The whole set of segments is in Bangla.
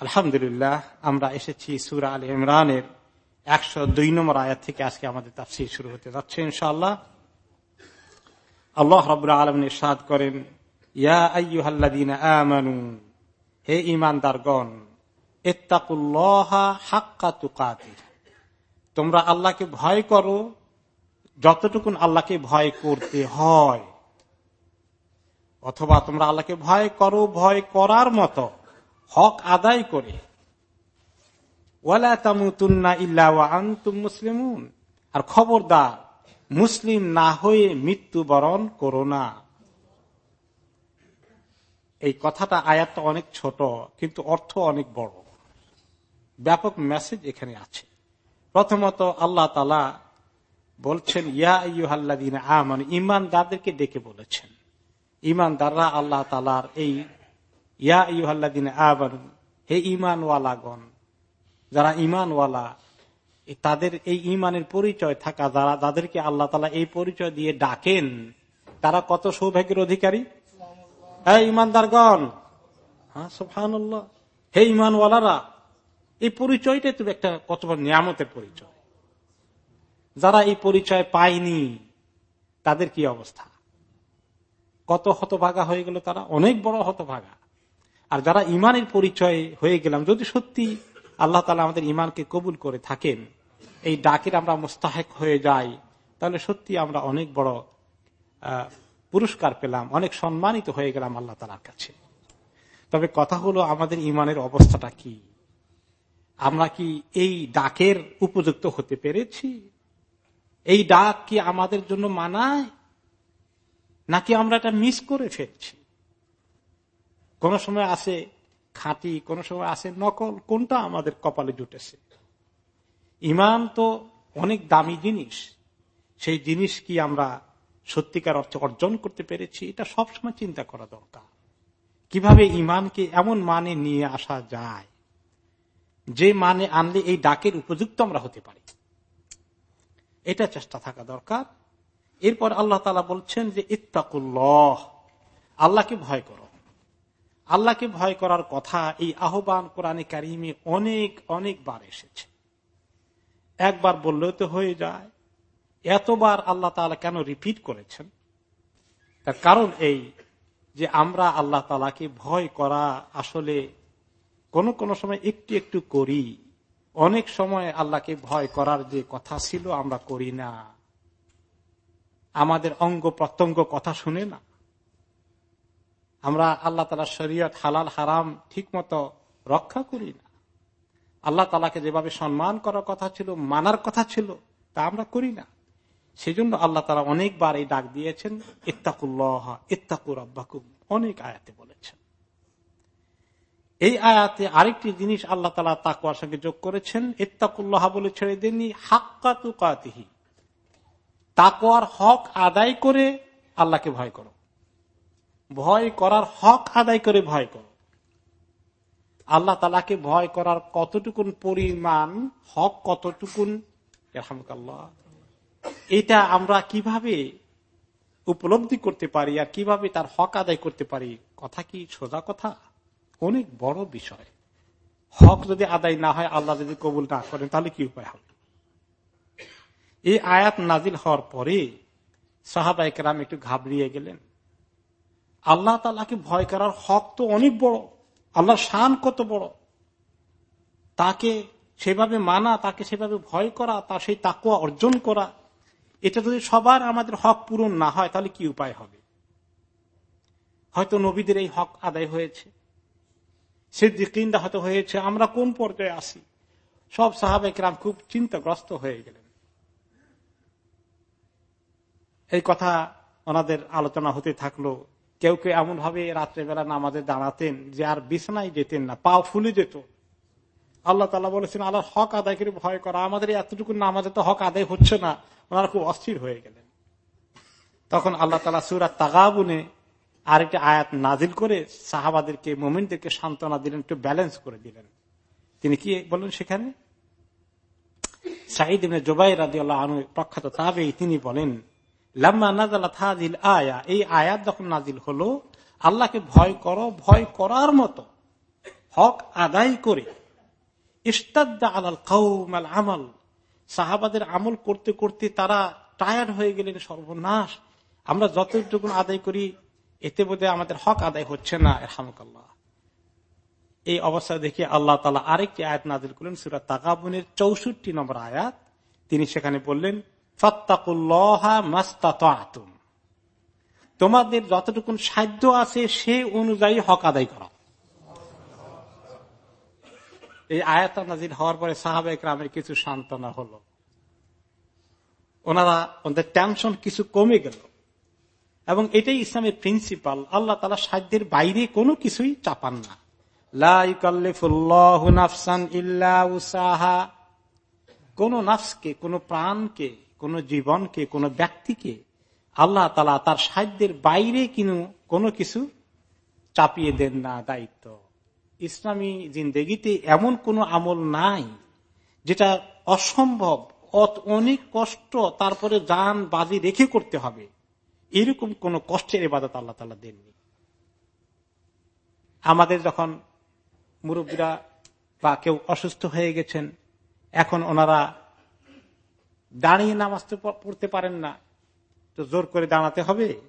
আলহামদুলিল্লাহ, আমরা এসেছি সুরা আল ইমরানের একশো দুই নম্বর আয়াত থেকে আজকে আমাদের তাফসির শুরু হতে যাচ্ছে ইনশাআল্লাহ। আল্লাহ রব আলমিন সাদ করেন, ইয়া হে তোমরা আল্লাহকে ভয় করো যতটুকুন আল্লাহকে ভয় করতে হয়, অথবা তোমরা আল্লাহকে ভয় করো, ভয় করার মতো হক আদায় করে। মুসলিমুন। আর খবরদার, মুসলিম না হয়ে মৃত্যুবরণ করো না। এই কথাটা আয়াতটা অনেক ছোট, কিন্তু অর্থ অনেক বড়। ব্যাপক মেসেজ এখানে আছে। প্রথমত আল্লাহ তালা বলছেন, ইয়া আমান ইমানদারদেরকে ডেকে বলেছেন। ইমানদাররা আল্লাহ তালার এই ইয়া ইউহাল্লাদিন আবান হে ইমানওয়ালাগণ যারা ইমানওয়ালা তাদের এই ইমানের পরিচয় থাকা, যারা, যাদেরকে আল্লাহ তালা এই পরিচয় দিয়ে ডাকেন, তারা কত সৌভাগ্যের অধিকারী? হ্যাঁ ইমানদারগণ হ্যাঁ সোফান হে ইমানওয়ালারা এই পরিচয়টাই তুমি একটা কত বড় নিয়ামতের পরিচয়। যারা এই পরিচয় পায়নি, তাদের কি অবস্থা? কত হতভাগা হয়ে গেল তারা? অনেক বড় হতভাগা। আর যারা ইমানের পরিচয় হয়ে গেলাম, যদি সত্যি আল্লাহ তালা আমাদের ইমানকে কবুল করে থাকেন, এই ডাকের আমরা মোস্তাহেক হয়ে যাই, তাহলে সত্যি আমরা অনেক বড় পুরস্কার পেলাম, অনেক সম্মানিত হয়ে গেলাম আল্লাহ তালার কাছে। তবে কথা হলো আমাদের ইমানের অবস্থাটা কি? আমরা কি এই ডাকের উপযুক্ত হতে পেরেছি? এই ডাক কি আমাদের জন্য মানায়? নাকি আমরা এটা মিস করে ফেলছি? কোন সময় আছে খাঁটি, কোন সময় আছে নকল, কোনটা আমাদের কপালে জুটেছে? ইমান তো অনেক দামি জিনিস। সেই জিনিস কি আমরা সত্যিকার অর্থে অর্জন করতে পেরেছি? এটা সবসময় চিন্তা করা দরকার। কীভাবে ইমানকে এমন মানে নিয়ে আসা যায়? যে মানে আনলে এই ডাকের উপযুক্ত আমরা হতে পারি। এটা চেষ্টা থাকা দরকার। এরপর আল্লাহ তালা বলছেন যে, ইত্তাকুল্লহ। আল্লাহকে ভয় করো। আল্লাহকে ভয় করার কথা এই আহ্বান কোরআনে কারিমে অনেক অনেকবার এসেছে। একবার বললেও তো হয়ে যায়। এতবার আল্লাহ তালা কেন রিপিট করেছেন? তার কারণ এই যে আমরা আল্লাহ তালাকে ভয় করা আসলে কোন কোন সময় একটু একটু করি। অনেক সময় আল্লাহকে ভয় করার যে কথা ছিল আমরা করি না। আমাদের অঙ্গ প্রত্যঙ্গ কথা শুনে না। আমরা আল্লাহ তালা শরীয়ত হালাল হারাম ঠিক মতো রক্ষা করি না। আল্লাহ তালাকে যেভাবে সম্মান করার কথা ছিল, মানার কথা ছিল, তা আমরা করি না। সেই জন্য আল্লাহ তালা অনেকবার এই ডাক দিয়েছেন, ইত্তাকুল্লাহ ইত্তাকুর আব্বাকুম অনেক আয়াতে বলেছেন। এই আয়াতে আরেকটি জিনিস আল্লাহ তালা তাকুয়ার সঙ্গে যোগ করেছেন, ইত্তাকুল্লাহ বলে ছেড়ে দেননি, হাক্কা তাকুয়ার হক আদায় করে আল্লাহকে ভয় করো। ভয় করার হক আদায় করে ভয় করো। আল্লাহ তালাকে ভয় করার কতটুকুন পরিমাণ, হক কতটুকুন? এটা আমরা কীভাবে উপলব্ধি করতে পারি আর কীভাবে তার হক আদায় করতে পারি? কথা কি সোজা কথা? অনেক বড় বিষয়। হক যদি আদায় না হয়, আল্লাহ যদি কবুল না করেন, তাহলে কি উপায় হবে? এই আয়াত নাজিল হওয়ার পরে সাহাবাইকেরাম একটু ঘাবড়িয়ে গেলেন। আল্লাহ তালাকে ভয় করার হক তো অনেক বড়। আল্লাহর শান কত বড়। তাকে সেভাবে মানা, তাকে সেভাবে ভয় করা তার সেই তাকুয়া অর্জন করা, এটা যদি সবার আমাদের হক পূরণ না হয়, তাহলে কি উপায় হবে? হয়তো নবীদের এই হক আদায় হয়েছে। সে সিদ্দিকিন্দা হয়তো হয়েছে, আমরা কোন পর্যায়ে আসি সব সাহাবেকরাম খুব চিন্তাগ্রস্ত হয়ে গেলেন। এই কথা ওনাদের আলোচনা হতে থাকল। কেউ কেউ এমন ভাবে রাত্রেবেলা নামাজে দাঁড়াতেন যে আর বিছানায় যেতেন না পাও ফুলে যেত। আল্লাহ তালা বলেছেন আল্লাহ হক আদায় করে ভয় করা, আমাদের এতটুকু নামাজে তো হক আদায় হচ্ছে না, ওনারা খুব অস্থির হয়ে গেলেন। তখন আল্লাহ তালা সুরাত তাগাবুনে আরেকটি আয়াত নাজিল করে সাহাবাদেরকে, মোমিনদেরকে সান্ত্বনা দিলেন, একটু ব্যালেন্স করে দিলেন। তিনি কি বলেন সেখানে? সাইদ জোবাই রাজি আল্লাহ প্রখ্যাত তাবে তিনি বলেন লাম্মা নাজালা থাজিল আয়া, এই আয়াত যখন নাজিল হলো, আল্লাহকে ভয় করো, ভয় করার মতো হক আদায় করে আলাল আমল, সাহাবাদের আমল করতে করতে তারা টায়ার্ড হয়ে গেলেন সর্বনাশ। আমরা যতটুকু আদায় করি, এতে বোধ আমাদের হক আদায় হচ্ছে না হামকাল্লাহ এই অবস্থা দেখে আল্লাহ তালা আরেকটি আয়াত নাজিল করলেন সুরাত তাকাবুনের চৌষট্টি নম্বর আয়াত। তিনি সেখানে বললেন তোমাদের যতটুকুন সাধ্য আছে, সে অনুযায়ী হক আদায় করা। এই আয়াত নাজির হওয়ার পরে সাহাবে গ্রামের কিছু সান্ত্বনা হলো। ওনারা ওদের টেনশন কিছু কমে গেল। এবং এটাই ইসলামের প্রিন্সিপাল আল্লাহ তালা সাধ্যের বাইরে কোনো কিছুই চাপান না। কোন নাফসকে, কোন প্রাণকে কোন জীবনকে, কোন ব্যক্তিকে আল্লাহ তালা তার সাহায্যের বাইরে কিনু কোনো কিছু চাপিয়ে দেন না দায়িত্ব। ইসলামী জিন্দেগিতে এমন কোন আমল নাই যেটা অসম্ভব অনেক কষ্ট তারপরে যান বাজি রেখে করতে হবে। এরকম কোন কষ্টের এবাদত আল্লাহ তালা দেননি। আমাদের যখন মুরব্বীরা বা কেউ অসুস্থ হয়ে গেছেন, এখন ওনারা দাঁড়িয়ে নামাজ তো পড়তে পারেন না। তো জোর করে দাঁড়াতে হবে।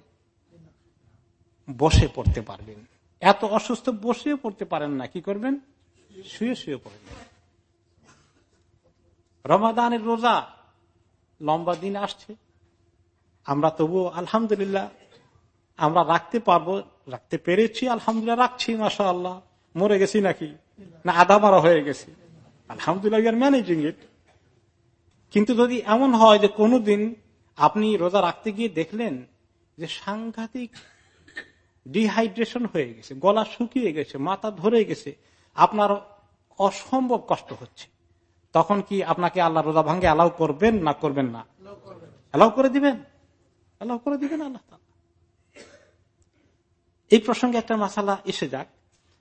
বসে পড়তে পারবেন। এত অসুস্থ বসেও পড়তে পারেন না। কি করবেন? শুয়ে শুয়ে পড়বেন রমাদানের রোজা লম্বা দিন আসছে। আমরা তবু আলহামদুলিল্লাহ, আমরা রাখতে পারব, রাখতে পেরেছি, আলহামদুলিল্লাহ রাখছি মাসা আল্লাহ মরে গেছি নাকি? না, আধা মারা হয়ে গেছি। আলহামদুলিল্লাহ ম্যানেজিং ইট কিন্তু যদি এমন হয় যে কোনোদিন আপনি রোজা রাখতে গিয়ে দেখলেন যে সাংঘাতিক ডিহাইড্রেশন হয়ে গেছে গলা শুকিয়ে গেছে মাথা ধরে গেছে আপনার অসম্ভব কষ্ট হচ্ছে তখন কি আপনাকে আল্লাহ রোজা ভাঙ্গে অ্যালাউ করবেন না করবেন না? অ্যালাউ করে দিবেন? অ্যালাউ করে দিবেন আল্লাহ এই প্রসঙ্গে একটা মশালা এসে যাক।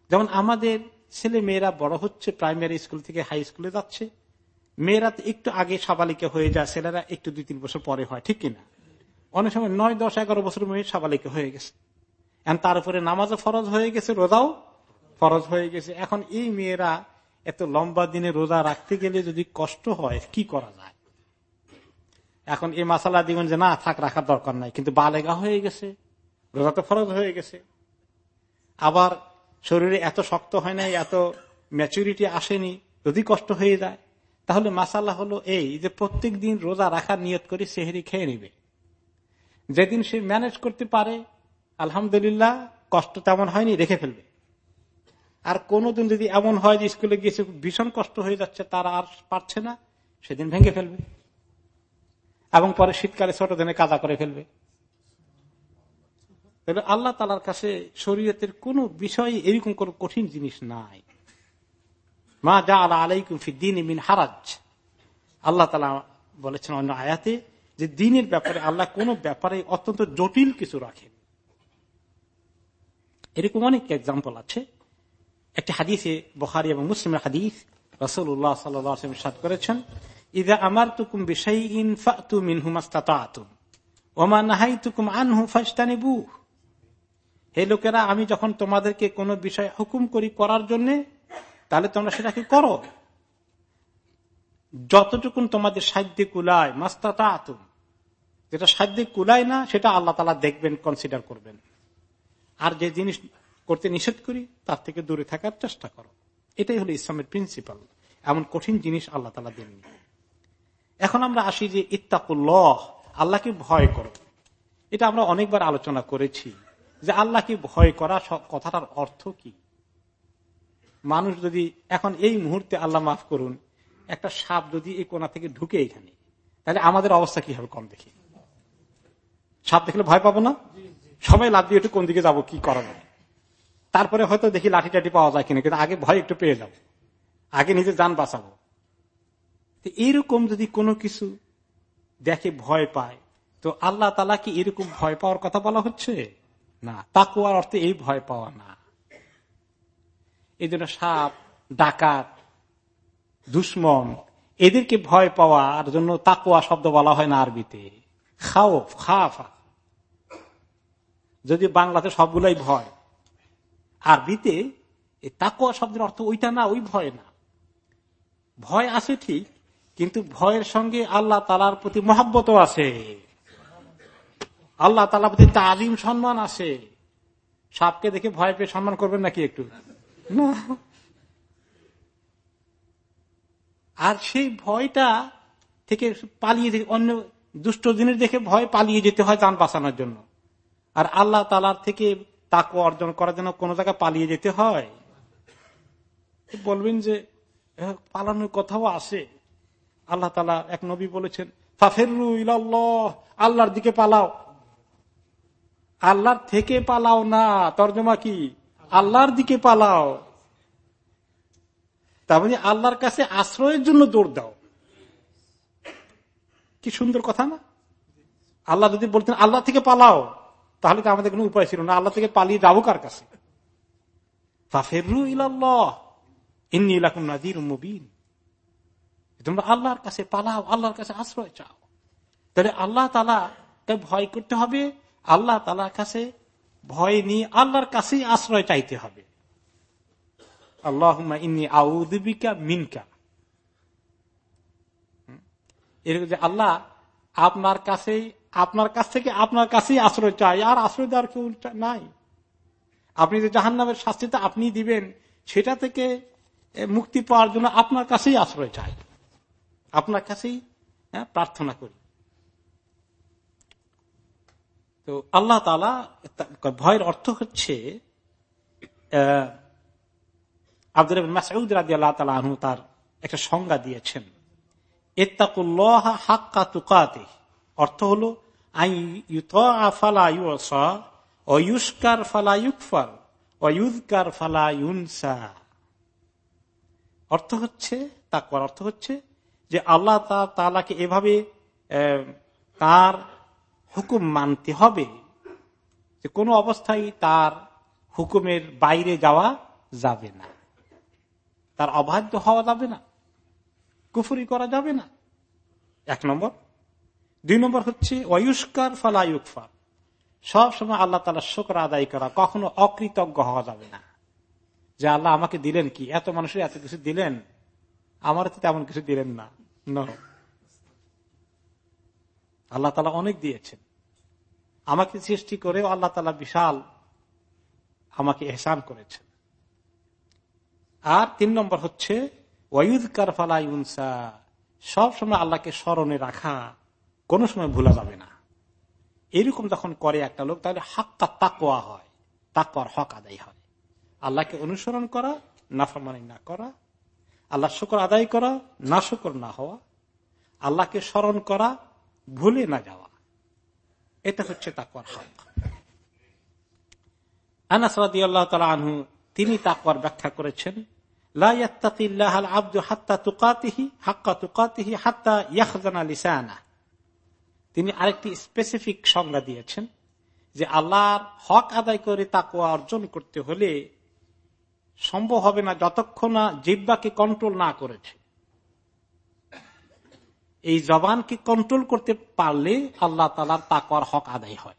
যেমন আমাদের ছেলে মেয়েরা বড় হচ্ছে প্রাইমারি স্কুল থেকে হাই স্কুলে যাচ্ছে। মেয়েরা একটু আগে সাবালিকা হয়ে যায়, ছেলেরা একটু দুই তিন বছর পরে হয়, ঠিক কিনা? অনেক সময় নয়, দশ, এগারো বছর মেয়ে সাবালিকা হয়ে গেছে। তার উপরে নামাজও ফরজ হয়ে গেছে, রোজাও ফরজ হয়ে গেছে। এখন এই মেয়েরা এত লম্বা দিনে রোজা রাখতে গেলে যদি কষ্ট হয়, কি করা যায়? এখন এই মাসালা দিবেন যে, না, থাক, রাখার দরকার নাই। কিন্তু বালেগা হয়ে গেছে, রোজা তো ফরজ হয়ে গেছে। আবার শরীরে এত শক্ত হয় নাই, এত ম্যাচুরিটি আসেনি, যদি কষ্ট হয়ে যায় তাহলে মাসালা হলো এই যে প্রত্যেক দিন রোজা রাখার নিয়ত করে, সেহেরি খেয়ে নিবে। যেদিন সে ম্যানেজ করতে পারে, আলহামদুলিল্লাহ, কষ্ট তেমন হয়নি, রেখে ফেলবে। আর কোনদিন যদি এমন হয় যে স্কুলে গিয়েছে ভীষণ কষ্ট হয়ে যাচ্ছে, তারা আর পারছে না, সেদিন ভেঙে ফেলবে। এবং পরে শীতকালে ছোট দিনে কাজা করে ফেলবে। তাহলে আল্লাহ তালার কাছে শরীয়তের কোন বিষয় এরকম কোন কঠিন জিনিস নাই। মা যা আলা আলাইকুম দিন মিন হারাজ। আল্লাহ তালা বলেছেন অন্য আয়াতে যে দিনের ব্যাপারে আল্লাহ কোন ব্যাপারে অত্যন্ত জটিল কিছু রাখেন। এরকম অনেক এক্সাম্পল আছে। একটি হাদিসে বহারি এবং মুসলিমের হাদিস রসুল্লাহ সাল্লাম করেছেন ইদা আমার তুকুম বিষয় ওমা নাহাই তুকুম আনহু হে লোকেরা, আমি যখন তোমাদেরকে কোন বিষয় হুকুম করি করার জন্য তাহলে তোমরা সেটাকে করো। যতটুকুন তোমাদের সাধ্যে কুলায় মাস্তাতা আতুম যেটা সাধ্যে কুলায় না, সেটা আল্লাহ তালা দেখবেন কনসিডার করবেন। আর যে জিনিস করতে নিষেধ করি, তার থেকে দূরে থাকার চেষ্টা করো। এটাই হলো ইসলামের প্রিন্সিপাল এমন কঠিন জিনিস আল্লাহ তালা দেননি। এখন আমরা আসি যে ইত্তাকুল্লহ, আল্লাহকে ভয় করো। এটা আমরা অনেকবার আলোচনা করেছি যে আল্লাহকে ভয় করা কথাটার অর্থ কি? মানুষ যদি এখন এই মুহূর্তে আল্লাহ মাফ করুন, একটা সাপ যদি এই কোনা থেকে ঢুকে এখানে, তাহলে আমাদের অবস্থা কি হবে কম দেখি? সাপ দেখলে ভয় পাবো না? সবাই লাভ দিয়ে একটু কোন দিকে যাব, কি করা যাবে তারপরে হয়তো দেখি লাঠি টাঠি পাওয়া যায় কিনা, কিন্তু আগে ভয় একটু পেয়ে যাব। আগে নিজে যান বাঁচাবো। এইরকম যদি কোনো কিছু দেখে ভয় পায়, তো আল্লাহ তালা কি এরকম ভয় পাওয়ার কথা বলা হচ্ছে? না তাকুয়ার অর্থে এই ভয় পাওয়া না। এই জন্য সাপ, ডাকাত, দুশ্মন, এদেরকে ভয় পাওয়ার জন্য তাকুয়া শব্দ বলা হয় না আরবিতে। খাও খাফা। যদি বাংলাতে সবগুলাই ভয়, আরবিতে তাকুয়া শব্দের অর্থ ওইটা না, ওই ভয় না। ভয় আছে ঠিক, কিন্তু ভয়ের সঙ্গে আল্লাহ তালার প্রতি মহাব্বত আছে। আল্লাহ তালার প্রতি তাজিম সম্মান আছে। সাপকে দেখে ভয় পেয়ে সম্মান করবেন নাকি একটু? না আর সেই ভয়টা থেকে পালিয়ে অন্য দুষ্ট জিনিস দেখে ভয় পালিয়ে যেতে হয় যান বাঁচানোর জন্য। আর আল্লাহ তালার থেকে তাকে অর্জন করার জন্য কোন জায়গায় পালিয়ে যেতে হয়। বলবেন যে পালানোর কথাও আসে। আল্লাহ তালা এক নবী বলেছেন ফাফেরু ইল্লাহ আল্লাহর দিকে পালাও। আল্লাহর থেকে পালাও না, তর্জমা কি? আল্লাহর দিকে পালাও। তার মানে আল্লাহর কাছে আশ্রয়ের জন্য দৌড় দাও। কি সুন্দর কথা না? আল্লাহ যদি বলতেন, আল্লাহ থেকে পালাও, তাহলে তো আমাদের কোনো উপায় ছিল না। আল্লাহ থেকে পালিয়ে যাব কার কাছে? তোমরা আল্লাহর কাছে পালাও, আল্লাহর কাছে আশ্রয় চাও। তাহলে আল্লাহ তালা ভয় করতে হবে, আল্লাহ তালার কাছে ভয় নিয়ে আল্লাহর কাছেই আশ্রয় চাইতে হবে। আল্লাহ ইন্নি আউদিকা মিনকা। এরকম যে আল্লাহ আপনার কাছেই আপনার কাছ থেকে আপনার কাছেই আশ্রয় চাই আর আশ্রয় দেওয়ার কেউ নাই। আপনি যে জাহান নামের শাস্তিটা আপনি দিবেন সেটা থেকে মুক্তি পাওয়ার জন্য আপনার কাছেই আশ্রয় চাই আপনার কাছেই হ্যাঁ, প্রার্থনা করি। তো আল্লাহ তালা ভয়ের অর্থ হচ্ছে আব্দুল মাসউদ রাজি আল্লাহ তালা আনহু তার একটা সংজ্ঞা দিয়েছেন। হাক্কা তুকাতে অর্থ হল ফালা ফালা অর্থ হচ্ছে, তাকওয়ার অর্থ হচ্ছে যে আল্লাহ তালাকে এভাবে তার হুকুম মানতে হবে যে কোনো অবস্থায় তার হুকুমের বাইরে যাওয়া যাবে না। তার অবাধ্য হওয়া যাবে না। কুফুরি করা যাবে না। এক নম্বর। দুই নম্বর হচ্ছে অয়ুষ্কার ফালায়ুকফার সব সময় আল্লাহ তালা শোকর আদায় করা কখনো অকৃতজ্ঞ হওয়া যাবে না। যে আল্লাহ আমাকে দিলেন কি? এত মানুষের এত কিছু দিলেন? আমার তো তেমন কিছু দিলেন না। আল্লাহ তালা অনেক দিয়েছেন। আমাকে সৃষ্টি করেও আল্লাহ তালা বিশাল আমাকে এহসান করেছেন। আর তিন নম্বর হচ্ছে ওয়ুদ কারফালাই উনসা সব সময় আল্লাহকে স্মরণে রাখা কোনো সময় ভুলা যাবে না। এরকম যখন করে একটা লোক, তাহলে হাক্কা তাকোয়া হয়, তাকওয়ার হক আদায় হয়। আল্লাহকে অনুসরণ করা নাফামানি না করা আল্লাহ শুকর আদায় করা না শুকর না হওয়া, আল্লাহকে স্মরণ করা ভুলে না যাওয়া। এটা হচ্ছে তাকওয়ার হক। আনাসরাদি আল্লাহ তালা আনহু, তিনি তাকওয়ার ব্যাখ্যা করেছেন তিনি আরেকটি স্পেসিফিক সংজ্ঞা দিয়েছেন যে আল্লাহর হক আদায় করে তাকুয়া অর্জন করতে হলে সম্ভব হবে না যতক্ষণ না জিব্বাকে কন্ট্রোল না করেছে। এই জবানকে কন্ট্রোল করতে পারলে আল্লাহ তালার তাকওয়ার হক আদায় হয়।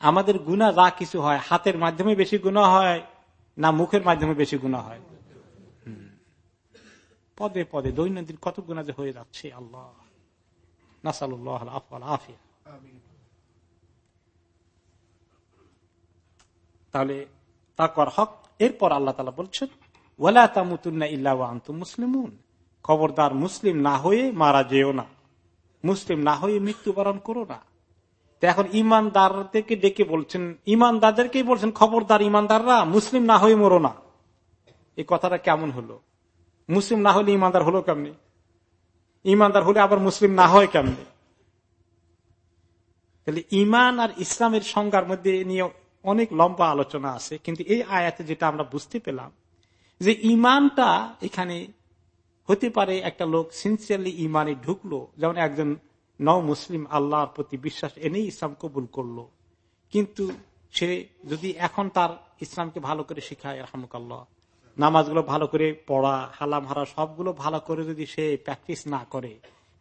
আমাদের গুণা যা কিছু হয়, হাতের মাধ্যমে বেশি গুণা হয় না মুখের মাধ্যমে বেশি গুণা হয়? পদে পদে দৈনন্দিন কত গুণা যে হয়ে যাচ্ছে আল্লাহ। তাহলে তাকর হক, এরপর আল্লাহ তালা বলছেন ওয়ালা তামুতুন্না ইল্লা মুসলিমুন। খবরদার মুসলিম না হয়ে মারা যেও না। মুসলিম না হয়ে মৃত্যুবরণ করো না। এখন ইমানদারদেরকে ডেকে বলছেন, ইমানদারদেরকেই বলছেন, খবরদার ইমানদাররা, মুসলিম না হয়ে মরো না। এই কথাটা কেমন হলো? মুসলিম না হলে ইমানদার হলো কেমনি? ইমানদার হলে আবার মুসলিম না হয় কেমনি? তাহলে ইমান আর ইসলামের সংজ্ঞার মধ্যে নিয়ে অনেক লম্বা আলোচনা আছে, কিন্তু এই আয়াতে যেটা আমরা বুঝতে পেলাম যে ইমানটা এখানে হতে পারে একটা লোক সিনসিয়ারলি ইমানে ঢুকলো, যেমন একজন ন মুসলিম আল্লাহর প্রতি বিশ্বাস এনেই ইসলাম কবুল করল। কিন্তু সে যদি এখন তার ইসলামকে ভালো করে শিখায় রহমকাল্লাহ নামাজগুলো ভালো করে পড়া, হালাম হারা সবগুলো ভালো করে যদি সে প্র্যাকটিস না করে,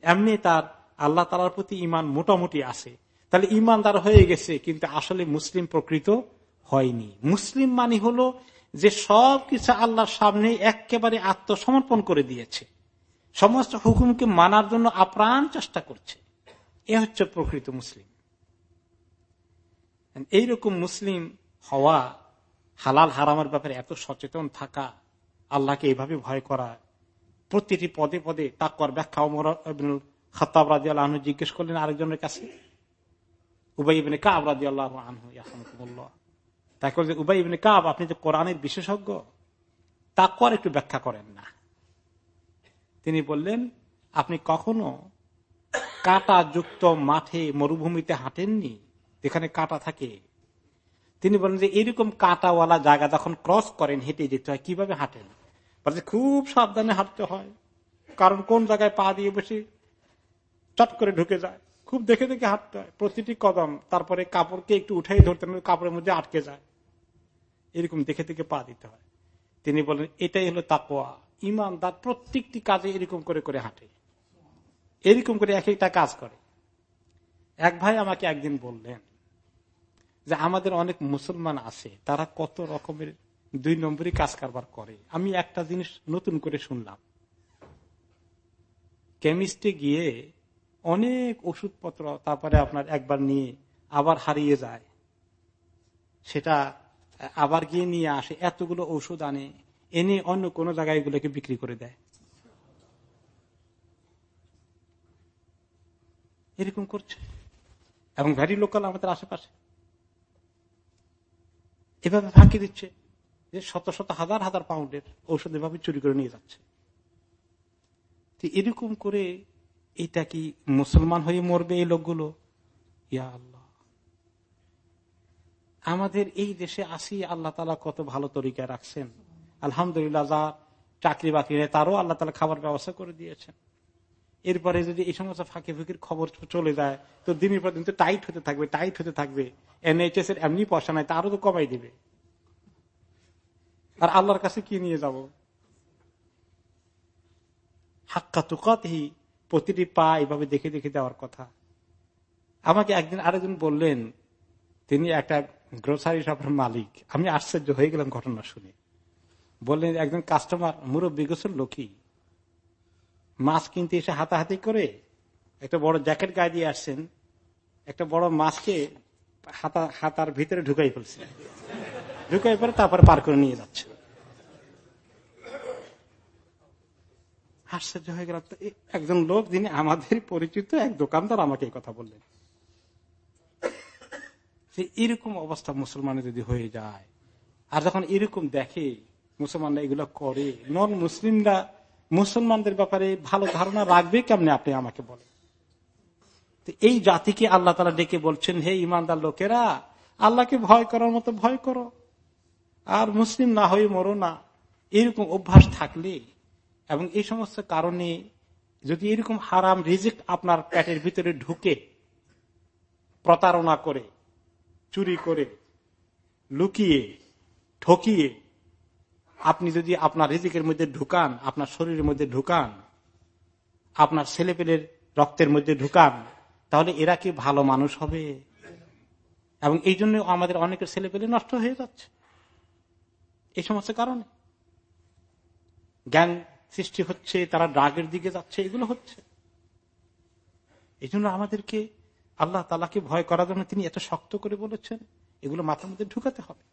এমনি তার আল্লাহ তালার প্রতি ইমান মোটামুটি আছে। তাহলে ইমান তার হয়ে গেছে, কিন্তু আসলে মুসলিম প্রকৃত হয়নি। মুসলিম মানে হলো যে সব কিছু আল্লাহর সামনে একেবারে আত্মসমর্পণ করে দিয়েছে। সমস্ত হুকুমকে মানার জন্য আপ্রাণ চেষ্টা করছে। এ হচ্ছে প্রকৃত মুসলিম। এইরকম মুসলিম হওয়া, হালাল হারামের ব্যাপারে এত সচেতন থাকা, আল্লাহকে এইভাবে ভয় করা, প্রতিটি পদে পদে তাকর ব্যাখ্যা খতাব রাজি আল্লাহ জিজ্ঞেস করলেন আরেকজনের কাছে। উবাই কাব আল্লাহ আনহু তাই করে উবাই ইবিনে কাব, আপনি যে কোরআনের বিশেষজ্ঞ তাকর একটু ব্যাখ্যা করেন না। তিনি বললেন, আপনি কখনো কাটা যুক্ত মাঠে মরুভূমিতে হাঁটেননি, যেখানে কাটা থাকে? তিনি বলেন যে এরকম কাটাওয়ালা জায়গা যখন ক্রস করেন, হেঁটে যেতে হয়, কীভাবে হাঁটেন? বলছে খুব সাবধানে হাঁটতে হয়। কারণ কোন জায়গায় পা দিয়ে বসে চট করে ঢুকে যায়, খুব দেখে দেখে হাঁটতে হয়। প্রতিটি কদম তারপরে কাপড়কে একটু উঠাই ধরতে কাপড়ের মধ্যে আটকে যায়। এরকম দেখে দেখে পা দিতে হয়। তিনি বলেন, এটাই হলো তাকোয়া ইমানদার প্রত্যেকটি কাজে এরকম করে করে হাঁটে। এরকম করে এক একটা কাজ করে। এক ভাই আমাকে একদিন বললেন যে, আমাদের অনেক মুসলমান আছে, তারা কত রকমের দুই নম্বরই কাজ কারবার করে। আমি একটা জিনিস নতুন করে শুনলাম। কেমিস্টে গিয়ে অনেক ওষুধপত্র তারপরে আপনার একবার নিয়ে আবার হারিয়ে যায়। সেটা আবার গিয়ে নিয়ে আসে, এতগুলো ওষুধ আনে, এনে অন্য কোন জায়গায় এগুলোকে বিক্রি করে দেয়। এরকম করছে। এবং ভ্যারি লোকাল আমাদের আশেপাশে। এভাবে ফাঁকি দিচ্ছে যে শত শত হাজার হাজার পাউন্ডের ঔষধ এভাবে চুরি করে নিয়ে যাচ্ছে। এরকম করে এটা কি মুসলমান হয়ে মরবে এই লোকগুলো? ইয়া আল্লাহ। আমাদের এই দেশে আসি আল্লাহ তালা কত ভালো তরিকায় রাখছেন। আলহামদুলিল্লাহ, যা চাকরি বাকরি নেই, তারও আল্লাহ তালা খাবার ব্যবস্থা করে দিয়েছেন। এরপরে যদি এই সমস্ত ফাঁকি ফুকির খবর চলে যায়, তো দিনের পর দিন তো টাইট হতে থাকবে, টাইট হতে থাকবে। এনএইচএস এর এমনি পয়সা নাই, তারও তো কমাই দিবে। আর আল্লাহর কাছে কি নিয়ে যাব? হাক্কা তুকাতহি, প্রতিটি পা এভাবে দেখে দেখে দেওয়ার কথা। আমাকে একদিন আরেকজন বললেন, তিনি একটা গ্রোসারি শপের মালিক। আমি আশ্চর্য হয়ে গেলাম ঘটনা শুনে। বললেন, একজন কাস্টমার মুরব্বী গোসল লোকই। মাছ কিনতে এসে হাতাহাতি করে একটা বড় জ্যাকেট গায়ে দিয়ে আসছেন। একটা বড় মাছকে হাতা, হাতার ভিতরে ঢুকাই ফেলছে। ঢুকাই পরে তারপরে পার করে নিয়ে যাচ্ছে। আশ্চর্য হয়ে গেল একজন লোক যিনি আমাদের পরিচিত, এক দোকানদার আমাকে এই কথা বললেন। যে এরকম অবস্থা মুসলমানের যদি হয়ে যায়, আর যখন এরকম দেখে মুসলমানরা এগুলো করে, নন মুসলিমরা মুসলমানদের ব্যাপারে ভালো ধারণা রাখবে কেমনে আপনি আমাকে বলেন? এই জাতিকে আল্লাহ তালা ডেকে বলছেন, হে ইমানদার লোকেরা, আল্লাহকে ভয় করার মতো ভয় করো। আর মুসলিম না হয়ে মরো না। এরকম অভ্যাস থাকলে এবং এই সমস্ত কারণে যদি এরকম হারাম রিজিক আপনার প্যাটের ভিতরে ঢুকে প্রতারণা করে চুরি করে, লুকিয়ে, ঠকিয়ে আপনি যদি আপনার রিজিকের মধ্যে ঢুকান, আপনার শরীরের মধ্যে ঢুকান, আপনার ছেলেপেলের রক্তের মধ্যে ঢুকান, তাহলে এরা কি ভালো মানুষ হবে? এবং এই জন্য আমাদের অনেকের ছেলেপেলে নষ্ট হয়ে যাচ্ছে। এই সমস্ত কারণে। জ্ঞান সৃষ্টি হচ্ছে, তারা ড্রাগের দিকে যাচ্ছে, এগুলো হচ্ছে। এই জন্য আমাদেরকে আল্লাহ তালাকে ভয় করার জন্য তিনি এত শক্ত করে বলেছেন, এগুলো মাথার মধ্যে ঢুকাতে হবে।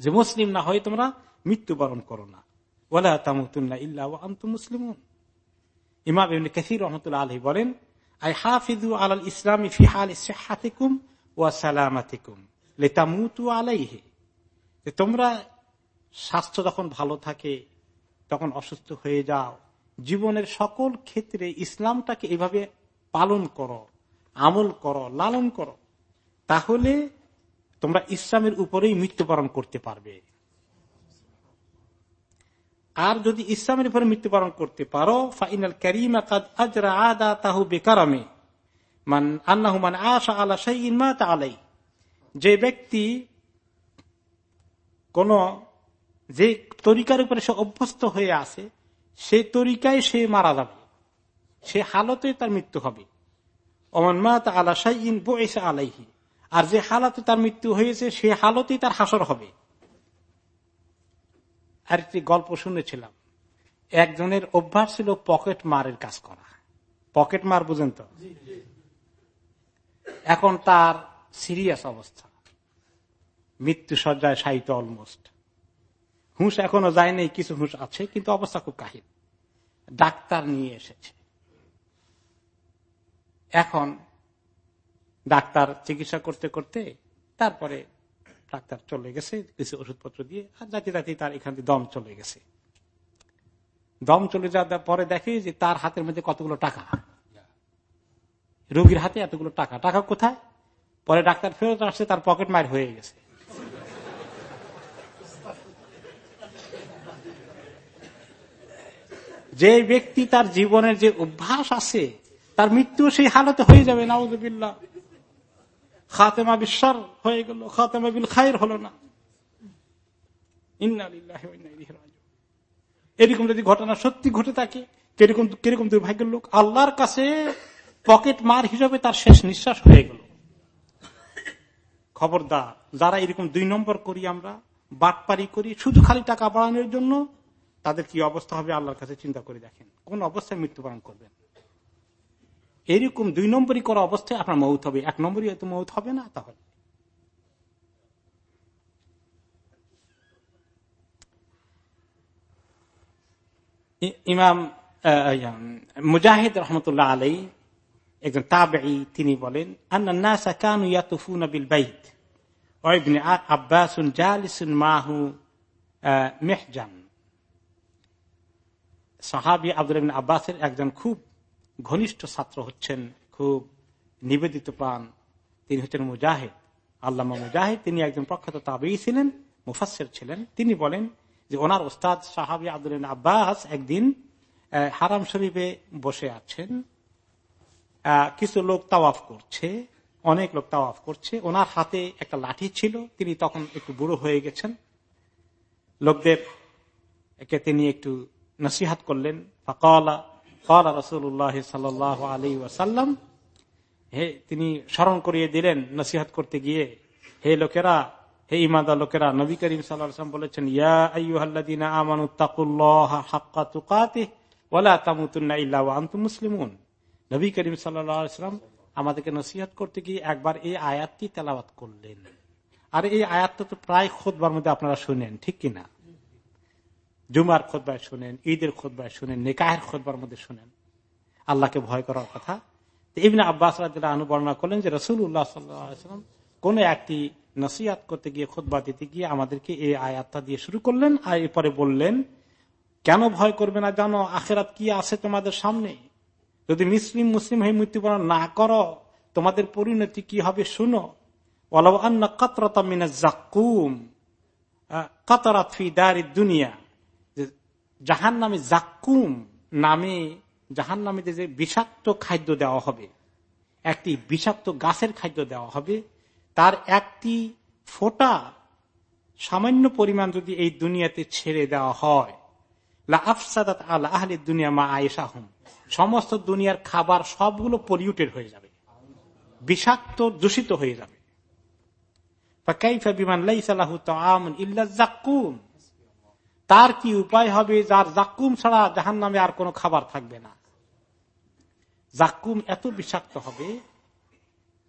যে মুসলিম না হয় তোমরা মৃত্যুবরণ করো না। ওলা তামুতুল্লাহ ইল্লা আন্তু মুসলিম ইমাম কাসির রহমতুল্লাহ আলহী বলেন, আই হাফিজু আলাল ইসলামী ফিহাল হাতিকুম ওয়া সালামাতিকুম লেতামুতু আলাইহে। তোমরা স্বাস্থ্য যখন ভালো থাকে, তখন অসুস্থ হয়ে যাও, জীবনের সকল ক্ষেত্রে ইসলামটাকে এভাবে পালন করো, আমল করো, লালন করো, তাহলে তোমরা ইসলামের উপরেই মৃত্যুবরণ করতে পারবে। আর যদি ইসলামের উপরে মৃত্যুবরণ করতে পারো, ফাইনাল ক্যারিমা কাদ আজরা আদা তাহু বেকারামে, মান আন্না মান আশা আলা মা আলাই যে ব্যক্তি কোন, যে তরিকার উপরে সে অভ্যস্ত হয়ে আছে, সে তরিকায় সে মারা যাবে। সে হালতে তার মৃত্যু হবে। অমন মা আলা সাইন বয়সে আলাইহি। আর যে হালাতে তার মৃত্যু হয়েছে সে হালতেই তার হাসর হবে। আর একটি গল্প শুনেছিলাম। একজনের অভ্যাস ছিল পকেট মারের কাজ করা। পকেট মার বুঝেন তো? এখন তার সিরিয়াস অবস্থা। মৃত্যু সজ্জায় সাহিত্য অলমোস্ট। হুঁশ এখনও যায়নি কিছু হুঁশ আছে কিন্তু অবস্থা খুব কাহিল। ডাক্তার নিয়ে এসেছে। এখন ডাক্তার চিকিৎসা করতে করতে তারপরে ডাক্তার চলে গেছে, কিছু ওষুধপত্র দিয়ে, আর যাতে যাতে তার এখান থেকে দম চলে গেছে। দম চলে যাওয়ার পরে দেখে যে তার হাতের মধ্যে কতগুলো টাকা। রোগীর হাতে এতগুলো টাকা। টাকা কোথায়? পরে ডাক্তার ফেরত আসছে, তার পকেট মার হয়ে গেছে। যে ব্যক্তি তার জীবনের যে অভ্যাস আছে তার মৃত্যু সেই হালতে হয়ে যাবে নাউজবিল্লা খাতেমা বিশ্বর হয়ে গেল, খাতেমা বিল খায়ের হলো না। এরকম যদি ঘটনা সত্যি ঘটে থাকে, কীরকম কীরকম দুর্ভাগ্যের লোক? আল্লাহর কাছে পকেট মার হিসাবে তার শেষ নিঃশ্বাস হয়ে গেল। খবরদার, যারা এরকম দুই নম্বর করি আমরা, বাটপারি করি, শুধু খালি টাকা বাড়ানোর জন্য, তাদের কি অবস্থা হবে আল্লাহর কাছে চিন্তা করে দেখেন। কোন অবস্থায় মৃত্যুবরণ করবেন? এরকম দুই নম্বরই করা অবস্থায় আপনার মৌত হবে। এক নম্বরই হয়তো মৌত হবে না, তাহলে। ইমাম মুজাহিদ রহমতুল্লাহ আলাই একজন তাবেই তিনি বলেন আব্বাসুন জালিসুন মাহু মেহজান। সাহাবি আব্দুল আব্বাসের একজন খুব ঘনিষ্ঠ ছাত্র হচ্ছেন খুব নিবেদিত প্রাণ। তিনি হচ্ছেন মুজাহিদ। আল্লামা মুজাহিদ, তিনি একজন প্রখ্যাত তাবেই ছিলেন মুফাসের ছিলেন। তিনি বলেন যে ওনার ওস্তাদ সাহাবি আব্দুল আব্বাস একদিন হারাম শরীফে বসে আছেন। কিছু লোক তাওয়াফ করছে, অনেক লোক তাওয়াফ করছে। ওনার হাতে একটা লাঠি ছিল, তিনি তখন একটু বুড়ো হয়ে গেছেন। লোকদের একে তিনি একটু নসিহাত করলেন। রসুল্লাহ সাল আলী ওয়াসাল্লাম হে, তিনি স্মরণ করিয়ে দিলেন, নসিহাত করতে গিয়ে, হে লোকেরা, হে ইমাদা লোকেরা, নবী করিম সাল্লাম বলেছেন নবী করিম সাল্লাম আমাদেরকে নসিহত করতে গিয়ে একবার এই আয়াতটি তেলাবাত করলেন। আর এই আয়াতটা তো প্রায় খোদবার মধ্যে আপনারা শুনেন, ঠিক কিনা? জুমার খোদবায় শুনেন, ঈদের খোদবায় শুনেন, নিকাহের খোদবার মধ্যে শুনেন। আল্লাহকে ভয় করার কথা। ইবনে আব্বাস আনু বর্ণনা করলেন যে রসুল উল্লাহ সাল্লাম কোন একটি নসিয়াত করতে গিয়ে, খোদবা দিতে গিয়ে আমাদেরকে এই আয়াতটা দিয়ে শুরু করলেন আর এরপরে বললেন, কেন ভয় করবে না জানো? আখেরাত কি আছে তোমাদের সামনে? যদি মুসলিম মুসলিম হয়ে মৃত্যুবরণ না করো, তোমাদের পরিণতি কি হবে শুনো? কাতরাত দুনিয়া জাহান নামে জাক্কুম নামে জাহান নামে যে বিষাক্ত খাদ্য দেওয়া হবে, একটি বিষাক্ত গাছের খাদ্য দেওয়া হবে, তার একটি ফোটা সামান্য পরিমাণ যদি এই দুনিয়াতে ছেড়ে দেওয়া হয়। আফসাদাত আল আহলি দুনিয়া মা আয়েশাহম। সমস্ত দুনিয়ার খাবার সবগুলো পলিউটেড হয়ে যাবে। বিষাক্ত দূষিত হয়ে যাবে। তার কি উপায় হবে যার জাক্কুম ছাড়া জাহান নামে আর কোনো খাবার থাকবে না? জাক্কুম এত বিষাক্ত হবে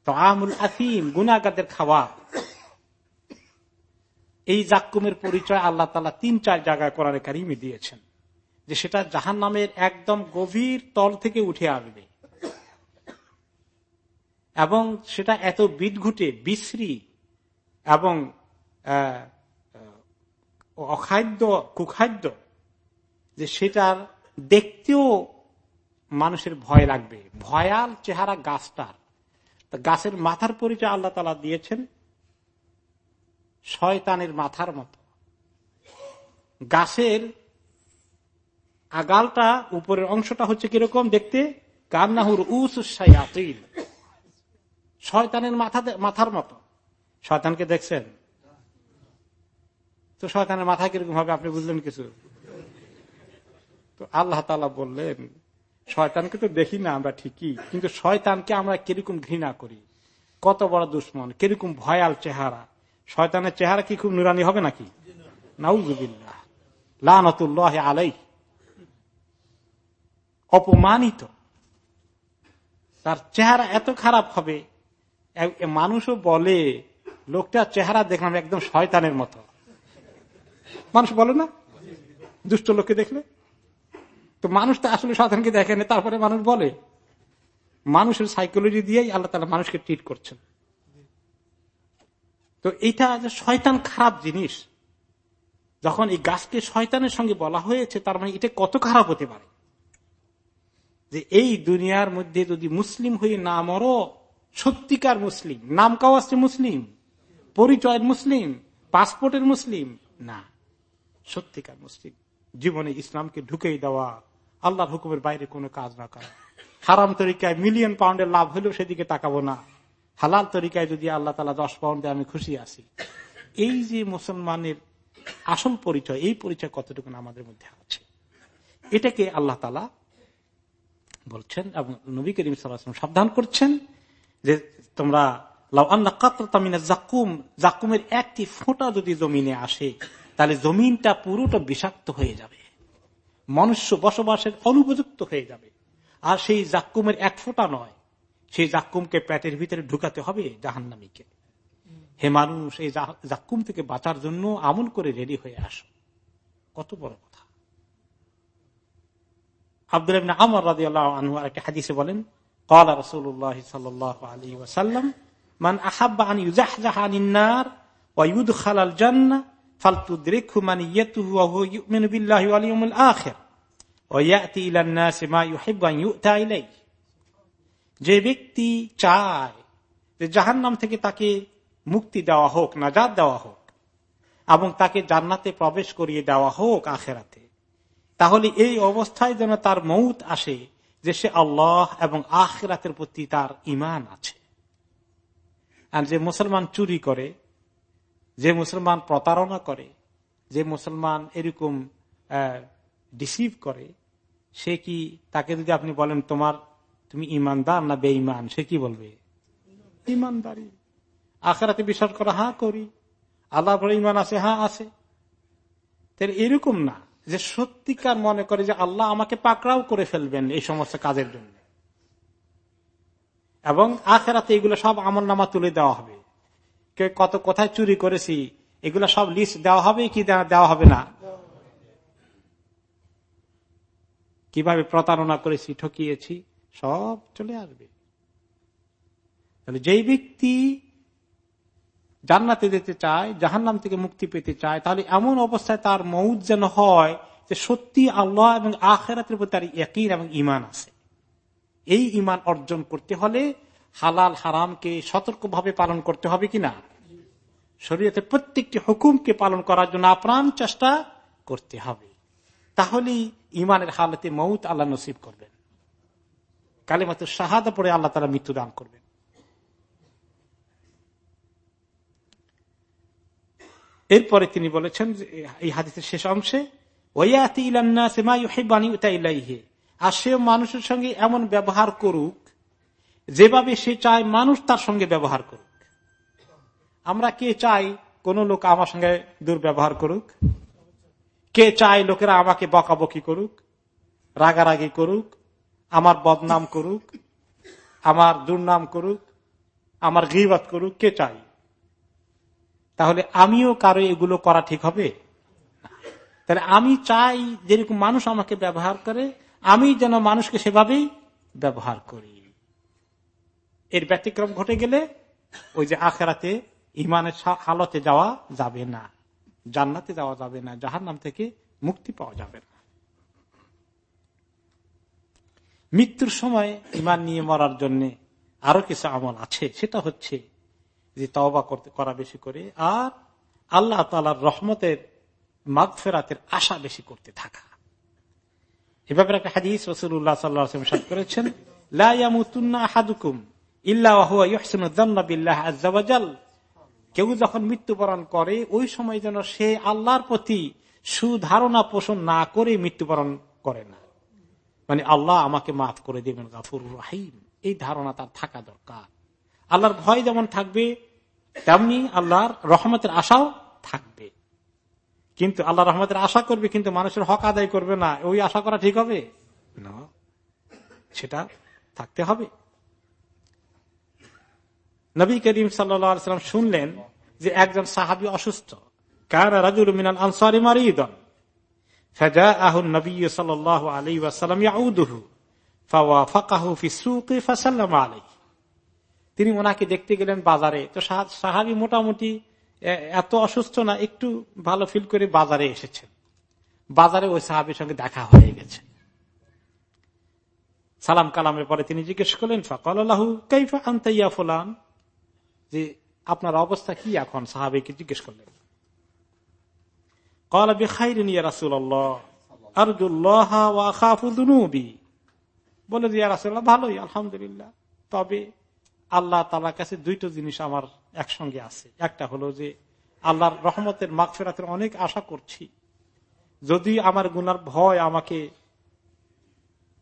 তো আমুল আসিম গুনাগাদের খাবার। এই জাক্কুমের পরিচয় আল্লাহ তালা তিন চার জায়গায় করার কারিমে দিয়েছেন, যে সেটা জাহান নামের একদম গভীর তল থেকে উঠে আসবে। এবং সেটা এত বিদঘুটে, বিশ্রী এবং অখাদ্য, কুখাদ্য, যে সেটার দেখতেও মানুষের ভয় লাগবে। ভয়াল চেহারা গাছটার। গাছের মাথার পরিচয় আল্লাহ তালা দিয়েছেন শয়তানের মাথার মতো। গাছের আগালটা, উপরের অংশটা হচ্ছে কীরকম দেখতে? কান্নাহুর উসাইল শয়তানের মাথা মাথার মতো। শয়তানকে দেখছেন? তো শয়তানের মাথা কীরকম হবে? আপনি বুঝলেন কিছু? তো আল্লাহ তালা বললেন, শয়তানকে তো দেখি না আমরা ঠিকই, কিন্তু শয়তানকে আমরা কীরকম ঘৃণা করি? কত বড় দুশ্মন, কীরকম ভয়াল চেহারা। শয়তানের চেহারা কি খুব নুরানি হবে নাকি? নাউজুবিল্লাহ। আলাই অপমানিত। তার চেহারা এত খারাপ হবে মানুষও বলে, লোকটার চেহারা দেখলাম একদম শয়তানের মতো। মানুষ বলে না? দুষ্ট লোককে দেখলে? তো মানুষ তো আসলে শয়তানকে দেখেনি তারপরে মানুষ বলে। মানুষের সাইকোলজি দিয়েই আল্লাহ তালা মানুষকে ট্রিট করছেন। তো এইটা যে শয়তান খারাপ জিনিস। যখন এই গাছকে শয়তানের সঙ্গে বলা হয়েছে, তার মানে এটা কত খারাপ হতে পারে? যে এই দুনিয়ার মধ্যে যদি মুসলিম হয়ে না মরো, সত্যিকার মুসলিম নাম কাও আছে মুসলিম, পরিচয়ের মুসলিম পাসপোর্টের মুসলিম, না। সত্যিকার মুসলিম। জীবনে ইসলামকে ঢুকেই দেওয়া, আল্লাহর হুকুমের বাইরে কোনো কাজ না করা। হারাম তরিকায় মিলিয়ন পাউন্ডের লাভ হলেও সেদিকে তাকাবো না। হালাল তরিকায় যদি আল্লাহ তালা দশ পাউন্ডে আমি খুশি আছি। এই যে মুসলমানের আসল পরিচয়, এই পরিচয় কতটুকু আমাদের মধ্যে আছে? এটাকে আল্লাহ তালা বলছেন এবং নবী করিম সাল্লাম সাবধান করছেন যে তোমরা জাকুম জাকুমের একটি ফোঁটা যদি জমিনে আসে তাহলে জমিনটা পুরোটা বিষাক্ত হয়ে যাবে। মনুষ্য বসবাসের অনুপযুক্ত হয়ে যাবে। আর সেই জাক্কুমের এক ফোঁটা নয়, সেই জাক্কুমকে প্যাটের ভিতরে ঢুকাতে হবে জাহান্নামীকে। হে মানুষ, এই জাক্কুম থেকে বাঁচার জন্য আমন করে রেডি হয়ে আস। কত বড় কথা। আব্দুল আমার রাজি আল্লাহ আনহু আর একটা হাদিসে বলেন কলা রসুল্লাহ সাল্লাহ আলী ওয়াসাল্লাম, মান আহাব্বা আন ইউজাহ ওয়ুদ খালাল জান্না যে ব্যক্তি চায় যে জাহান নাম থেকে তাকে মুক্তি দেওয়া হোক নাজাদ দেওয়া হোক, এবং তাকে জান্নাতে প্রবেশ করিয়ে দেওয়া হোক আখেরাতে, তাহলে এই অবস্থায় যেন তার মৌত আসে, যে সে আল্লাহ এবং আখেরাতের প্রতি তার ইমান আছে। আর যে মুসলমান চুরি করে যে মুসলমান প্রতারণা করে যে মুসলমান এরকম ডিসিভ করে সে কি তাকে যদি আপনি বলেন তোমার তুমি ইমানদার না বেঈমান? সে কি বলবে? ইমানদারি। আখেরাতে বিশ্বাস করা হ্যাঁ করি। আল্লাহ বলে ইমান আছে হ্যাঁ আছে। এরকম না যে সত্যিকার মনে করে যে আল্লাহ আমাকে পাকড়াও করে ফেলবেন এই সমস্ত কাজের জন্য। এবং আখেরাতে এগুলো সব আমল নামা তুলে দেওয়া হবে। কত কোথায় চুরি করেছি, এগুলো সব লিস্ট দেওয়া হবে কি দেওয়া হবে না? কীভাবে প্রতারণা করেছি, ঠকিয়েছি, সব চলে আসবে। তাহলে যেই ব্যক্তি জান্নাতে যেতে চায়, জাহান্নাম থেকে মুক্তি পেতে চায়, তাহলে এমন অবস্থায় তার মৌত যেন হয় যে সত্যি আল্লাহ এবং আখেরাতের প্রতি তার একই এবং ইমান আছে। এই ইমান অর্জন করতে হলে হালাল হারামকে সতর্কভাবে পালন করতে হবে কিনা? শরীয়তের প্রত্যেকটি হুকুমকে পালন করার জন্য আপ্রাণ চেষ্টা করতে হবে। তাহলেই ইমানের হালতে মৌত আল্লাহ নসিব করবেন। মাত্র শাহাদা পরে আল্লাহ তারা মৃত্যু দান করবেন। এরপরে তিনি বলেছেন এই হাদিসের শেষ অংশে আর সে মানুষের সঙ্গে এমন ব্যবহার করুক যেভাবে সে চায় মানুষ তার সঙ্গে ব্যবহার করুক। আমরা কে চাই কোন লোক আমার সঙ্গে দুর্ব্যবহার করুক? কে চায় লোকেরা আমাকে বকাবকি করুক? রাগারাগি করুক? আমার বদনাম করুক? আমার দুর্নাম করুক? আমার ঘিবাত করুক? কে চাই? তাহলে আমিও কারও এগুলো করা ঠিক হবে? তাহলে আমি চাই যেরকম মানুষ আমাকে ব্যবহার করে, আমি যেন মানুষকে সেভাবেই ব্যবহার করি। এর ব্যতিক্রম ঘটে গেলে ওই যে আখেরাতে ইমানের হালতে যাওয়া যাবে না। জান্নাতে যাওয়া যাবে না। জাহার নাম থেকে মুক্তি পাওয়া যাবে না। মৃত্যুর সময় ইমান নিয়ে মরার জন্য আরও কিছু আমল আছে। সেটা হচ্ছে যে তওবা করতে, করা বেশি করে আর আল্লাহ তালার রহমতের মাগ ফেরাতের আশা বেশি করতে থাকা। এভাবে একটা হাদিস রসুল্লাহ সাল্লাহ করেছেন কেউ যখন মৃত্যুবরণ করে, ওই সময় যেন সে আল্লাহর প্রতি সুধারণা পোষণ না করে মৃত্যুবরণ করে না। মানে আল্লাহ আমাকে মাফ করে দেবেন গাফুর রাহিম। এই ধারণা তার থাকা দরকার। আল্লাহর ভয় যেমন থাকবে, তেমনি আল্লাহর রহমতের আশাও থাকবে। কিন্তু আল্লাহ রহমতের আশা করবে, কিন্তু মানুষের হক আদায় করবে না। ওই আশা করা ঠিক হবে? না। সেটা থাকতে হবে। নবী করিম সাল্লাম শুনলেন যে একজন সাহাবি অসুস্থ। কার রাজুল মিনাল আনসারি মারিদন। তিনি ওনাকে দেখতে গেলেন বাজারে। তো সাহাবি মোটামুটি এত অসুস্থ না, একটু ভালো ফিল করে বাজারে এসেছেন। বাজারে ওই সাহাবির সঙ্গে দেখা হয়ে গেছে। সালাম কালামের পরে তিনি জিজ্ঞেস করলেন, ফকল আল্লাহু কাইফা ফুলান? যে আপনার অবস্থা কি এখন? সাহাবিকে জিজ্ঞেস করলেন। বলে ভালোই, আলহামদুলিল্লাহ। তবে আল্লাহ তালার কাছে দুইটো জিনিস আমার একসঙ্গে আছে। একটা হলো যে, আল্লাহর রহমতের মাগফেরাতের অনেক আশা করছি। যদি আমার গুনার ভয় আমাকে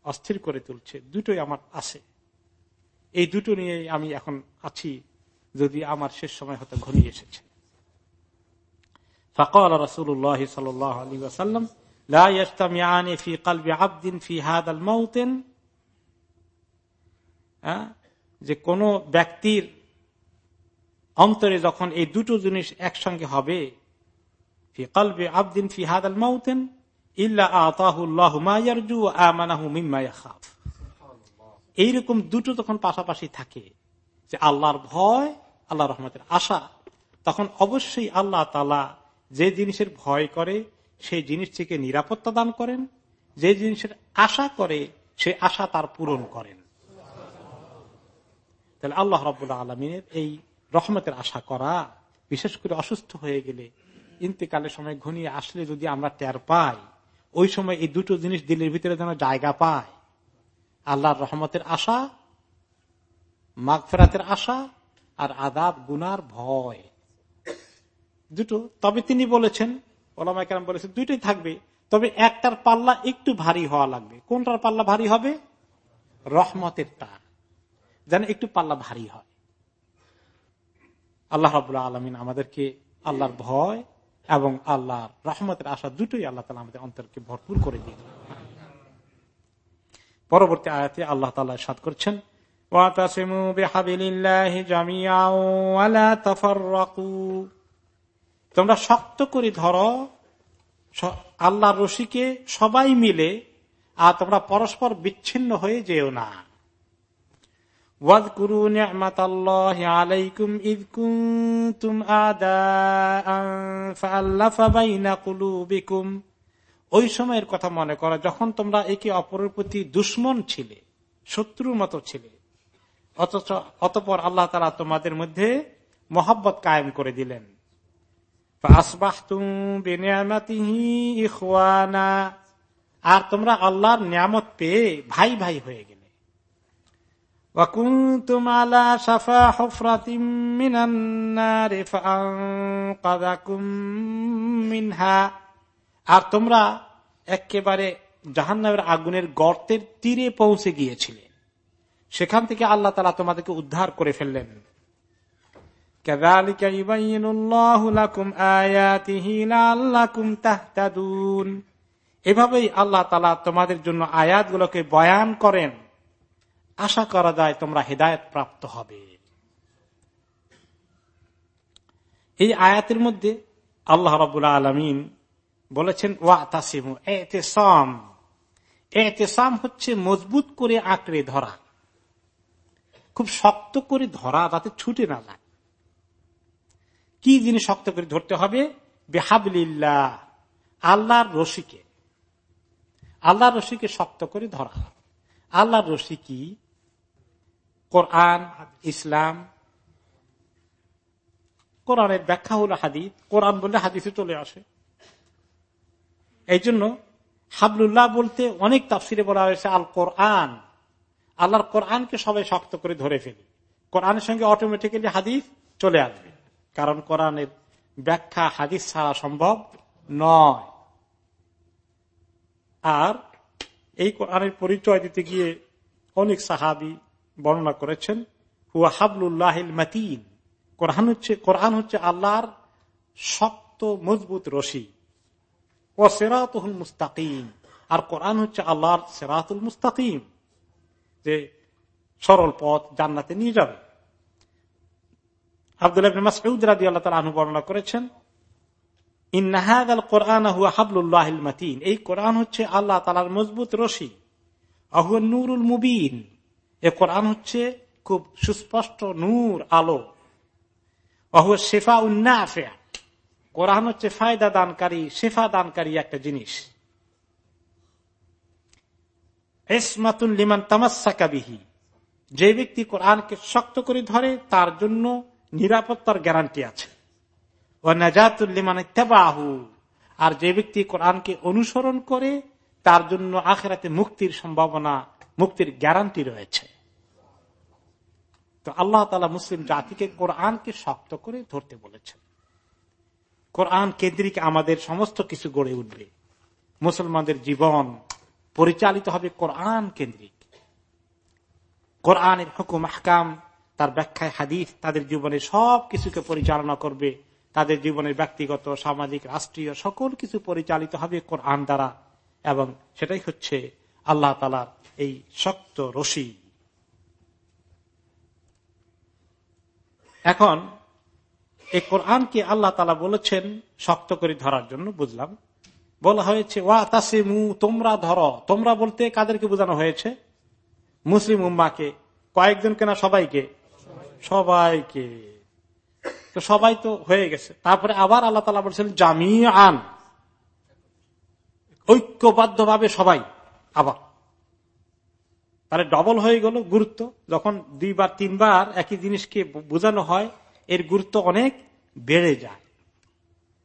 অস্থির করে তুলছে, দুটোই আমার আছে। এই দুটো নিয়ে আমি এখন আছি যদি আমার শেষ সময় হতে ঘনিয়ে এসেছে فقال رسول الله صلى الله عليه وسلم لا يجتمعان في قلب عبد في هذا الموطن যে কোন ব্যক্তির অন্তরে যখন এই দুটো জিনিস একসঙ্গে হবে ফি কলবে আবদিন ফি হাদাল মাউতেন এইরকম দুটো তখন পাশাপাশি থাকে যে আল্লাহর ভয় আল্লাহ রহমতের আশা। তখন অবশ্যই আল্লাহ তালা যে জিনিসের ভয় করে, সেই জিনিস থেকে নিরাপত্তা দান করেন। যে জিনিসের আশা করে সে আশা তার পূরণ করেন। তাহলে আল্লাহ রবাহ আলমিনের এই রহমতের আশা করা, বিশেষ করে অসুস্থ হয়ে গেলে, ইন্তেকালের সময় ঘনিয়ে আসলে যদি আমরা টের পাই, ওই সময় এই দুটো জিনিস দিলের ভিতরে যেন জায়গা পায়। আল্লাহর রহমতের আশা মাঘ ফেরাতের আশা আর আদাব গুনার ভয়। দুটো। তবে তিনি বলেছেন ওলামাইকার বলেছেন, দুইটাই থাকবে। তবে একটার পাল্লা একটু ভারী হওয়া লাগবে। কোনটার পাল্লা ভারী হবে? রহমতের টা যেন একটু পাল্লা ভারী হয়। আল্লাহ রাবুল্লাহ আলমিন আমাদেরকে আল্লাহর ভয় এবং আল্লাহর রহমতের আশা দুটোই আল্লাহ তালা আমাদের অন্তরকে ভরপুর করে দিয়ে পরবর্তী আয়াতে আল্লাহ তালা সাদ করছেন তোমরা শক্ত করে ধরো আল্লাহ রশিকে সবাই মিলে আর তোমরা পরস্পর বিচ্ছিন্ন হয়ে যেও না واذكروا نعمة الله عليكم إذ كنتم أعداء فألف بين قلوبكم ওই সময়ের কথা মনে করা যখন তোমরা একে অপরের প্রতি দুশ্মন ছিলে শত্রুর মতো ছিলে অথচ অতপর আল্লাহ তালা তোমাদের মধ্যে মোহাব্বত কায়েম করে দিলেন। আর তোমরা আল্লাহর নিয়ামত পেয়ে ভাই ভাই হয়ে গেলে। আর তোমরা একেবারে জাহান্নাবের আগুনের গর্তের তীরে পৌঁছে গিয়েছিলে। সেখান থেকে আল্লাহ তালা তোমাদেরকে উদ্ধার করে ফেললেন। এভাবেই আল্লাহ তালা তোমাদের জন্য আয়াতগুলোকে বয়ান করেন। আশা করা যায় তোমরা হেদায়ত প্রাপ্ত হবে। এই আয়াতের মধ্যে আল্লাহ রবুল্লা আলমিন বলেছেন ওয়া তাসিমু এতেসাম। এতেসাম হচ্ছে মজবুত করে আঁকড়ে ধরা। খুব শক্ত করে ধরা যাতে ছুটে না যায়। কি জিনিস শক্ত করে ধরতে হবে? বেহাবলিল্লাহ, আল্লাহর রশিকে। আল্লাহর রশিকে শক্ত করে ধরা। আল্লাহর রশি কি? কোরআন, ইসলাম। কোরআনের ব্যাখ্যা হলো হাদিস। কোরআন বললে হাদিসে চলে আসে। এই জন্য হাবলুল্লাহ বলতে অনেক তাফসিরে বলা হয়েছে আল কোরআন আল্লাহর কোরআনকে সবাই শক্ত করে ধরে ফেলি। কোরআনের সঙ্গে অটোমেটিক্যালি হাদিস চলে আসবে। কারণ কোরআনের ব্যাখ্যা হাদিস ছাড়া সম্ভব নয়। আর এই কোরআনের পরিচয় দিতে গিয়ে অনেক সাহাবি বর্ণনা করেছেন, হুয়া হাবলুল্লাহিল মাতিন। কোরআন হচ্ছে কোরআন হচ্ছে আল্লাহর শক্ত, মজবুত রশি। ও সেরাতুল মুস্তাকিম। আর কোরআন হচ্ছে আল্লাহর সেরাতুল মুস্তাকিম। যে সরল পথ জান্নাতে নিয়ে যাবে। আল্লাহ বর্ণনা করেছেন আল কোরআন এই কোরআন হচ্ছে আল্লাহ তালার মজবুত রশি। আহুয়া নুরুল মুবিন। এ কোরআন হচ্ছে খুব সুস্পষ্ট নূর, আলো। শেফা হচ্ছে ফায়দা দানকারী, শেফা দানকারী একটা জিনিস। এসমাতুল লিমান তামাসাকাবিহি যে ব্যক্তি কোরআনকে শক্ত করে ধরে, তার জন্য নিরাপত্তার গ্যারান্টি আছে। ও নাজাতুল্লিমান তেবাহু আর যে ব্যক্তি কোরআনকে অনুসরণ করে, তার জন্য আখেরাতে মুক্তির সম্ভাবনা, মুক্তির গ্যারান্টি রয়েছে। তো আল্লাহ তালা মুসলিম জাতিকে কোরআনকে শক্ত করে ধরতে বলেছেন। কোরআন কেন্দ্রিক আমাদের সমস্ত কিছু গড়ে উঠবে। মুসলমানদের জীবন পরিচালিত হবে কোরআন কেন্দ্রিক। কোরআনের হুকুম, আহকাম, তার ব্যাখ্যায় হাদিস, তাদের জীবনে সব কিছুকে পরিচালনা করবে। তাদের জীবনের ব্যক্তিগত, সামাজিক, রাষ্ট্রীয় সকল কিছু পরিচালিত হবে কোরআন দ্বারা এবং সেটাই হচ্ছে আল্লাহ তালার এই শক্ত রশি। এখন এই কোরআনকে আল্লাহ তালা বলেছেন শক্ত করে ধরার জন্য বুঝলাম। বলা হয়েছে, ওয়া তাসিমু, তোমরা ধরো। তোমরা বলতে কাদেরকে বোঝানো হয়েছে? মুসলিম উম্মাকে কয়েকজনকে না সবাইকে? সবাইকে। তো সবাই তো হয়ে গেছে। তারপরে আবার আল্লাহ তালা বলছেন জামি আন ঐক্যবদ্ধ ভাবে সবাই আবার। তাহলে ডবল হয়ে গেল গুরুত্ব। যখন দুইবার, তিনবার একই জিনিসকে বোঝানো হয়, এর গুরুত্ব অনেক বেড়ে যায়।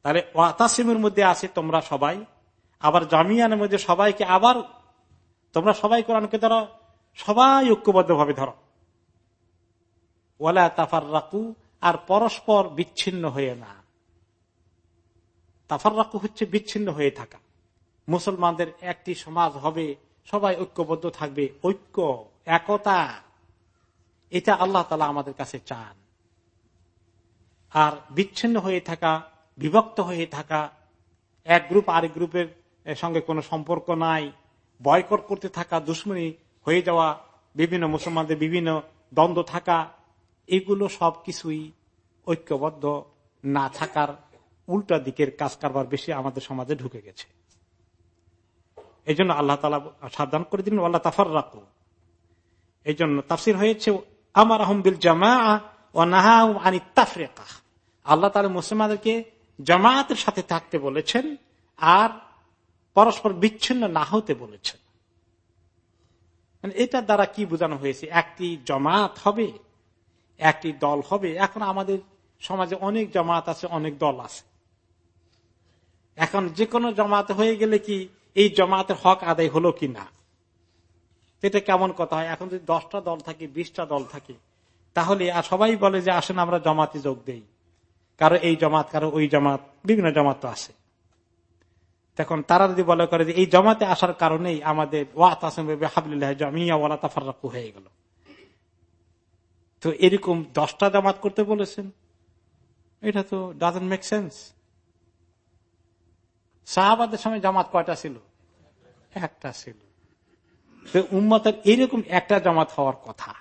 তাহলে ওয়াতাসিমের মধ্যে আছে তোমরা সবাই। আবার জামিয়ানের মধ্যে সবাইকে আবার তোমরা সবাই কোরআনকে ধরো, সবাই ঐক্যবদ্ধ ভাবে ধরো। ওয়ালা তাফার রাকু আর পরস্পর বিচ্ছিন্ন হয়ে না। তাফার রাকু হচ্ছে বিচ্ছিন্ন হয়ে থাকা। মুসলমানদের একটি সমাজ হবে, সবাই ঐক্যবদ্ধ থাকবে, ঐক্য, একতা। এটা আল্লাহ তালা আমাদের কাছে চান। আর বিচ্ছিন্ন হয়ে থাকা বিভক্ত হয়ে থাকা এক গ্রুপ আরেক গ্রুপের সঙ্গে কোনো সম্পর্ক নাই, বয়কট করতে থাকা, দুশ্মনী হয়ে যাওয়া, বিভিন্ন মুসলমানদের বিভিন্ন দ্বন্দ্ব থাকা, এগুলো সব কিছুই ঐক্যবদ্ধ না থাকার উল্টা দিকের কাজ কারবার বেশি আমাদের সমাজে ঢুকে গেছে। এই জন্য আল্লাহ তালা সাবধান করে দিলেন আল্লাহ তাফার রাখো এই জন্য তাফসির হয়েছে আমার আহমবিল জামা ও নাহা আনি তাফরেকা। আল্লাহ তালা মুসলমানদেরকে জামায়াতের সাথে থাকতে বলেছেন আর পরস্পর বিচ্ছিন্ন না হতে বলেছেন। মানে এটার দ্বারা কি বোঝানো হয়েছে? একটি জমাত হবে, একটি দল হবে। এখন আমাদের সমাজে অনেক জামাত আছে, অনেক দল আছে। এখন যে কোনো জমাত হয়ে গেলে কি এই জমাতের হক আদায় হলো কি না? এটা কেমন কথা হয়? এখন যদি দশটা দল থাকে, বিশটা দল থাকে, তাহলে আর সবাই বলে যে আসেন আমরা জমাতে যোগ দেই। কারও এই জমাত, কারও ওই জমাত, বিভিন্ন জমাত তো আছে। তখন তারা যদি বলে করে যে এই জমাতে আসার কারণেই আমাদের ওয়াত হয়ে গেল। তো এরকম দশটা জামাত করতে বলেছেন। এটা তো ডাজন শাহবাদের সময় জামাত কয়টা ছিল? একটা ছিল। তো উম্মতের এরকম একটা জামাত হওয়ার কথা।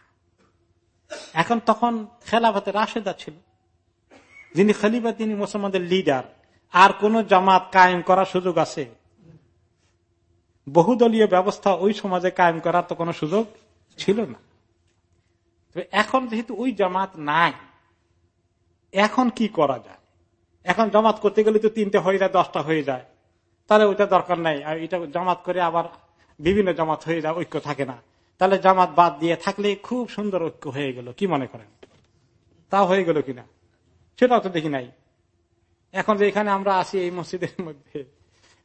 এখন তখন খেলাফাতে রাশেদা ছিল। যিনি খালিফা, তিনি মুসলমানদের লিডার আর কোন জামাত কায়েম করার সুযোগ আছে? বহুদলীয় ব্যবস্থা ওই সমাজে কায়েম করার তো কোনো সুযোগ ছিল না। এখন যেহেতু ওই জামাত নাই, এখন কি করা যায়? এখন জামাত করতে গেলে তো তিনটে হয়ে যায়, দশটা হয়ে যায়। তাহলে ওইটা দরকার নাই। আর এটা জামাত করে আবার বিভিন্ন জামাত হয়ে যায়, ঐক্য থাকে না। তাহলে জামাত বাদ দিয়ে থাকলে খুব সুন্দর ঐক্য হয়ে গেল। কি মনে করেন? তা হয়ে গেল কিনা? সেটাও তো দেখি নাই। এখন যে এখানে আমরা আসি এই মসজিদের মধ্যে,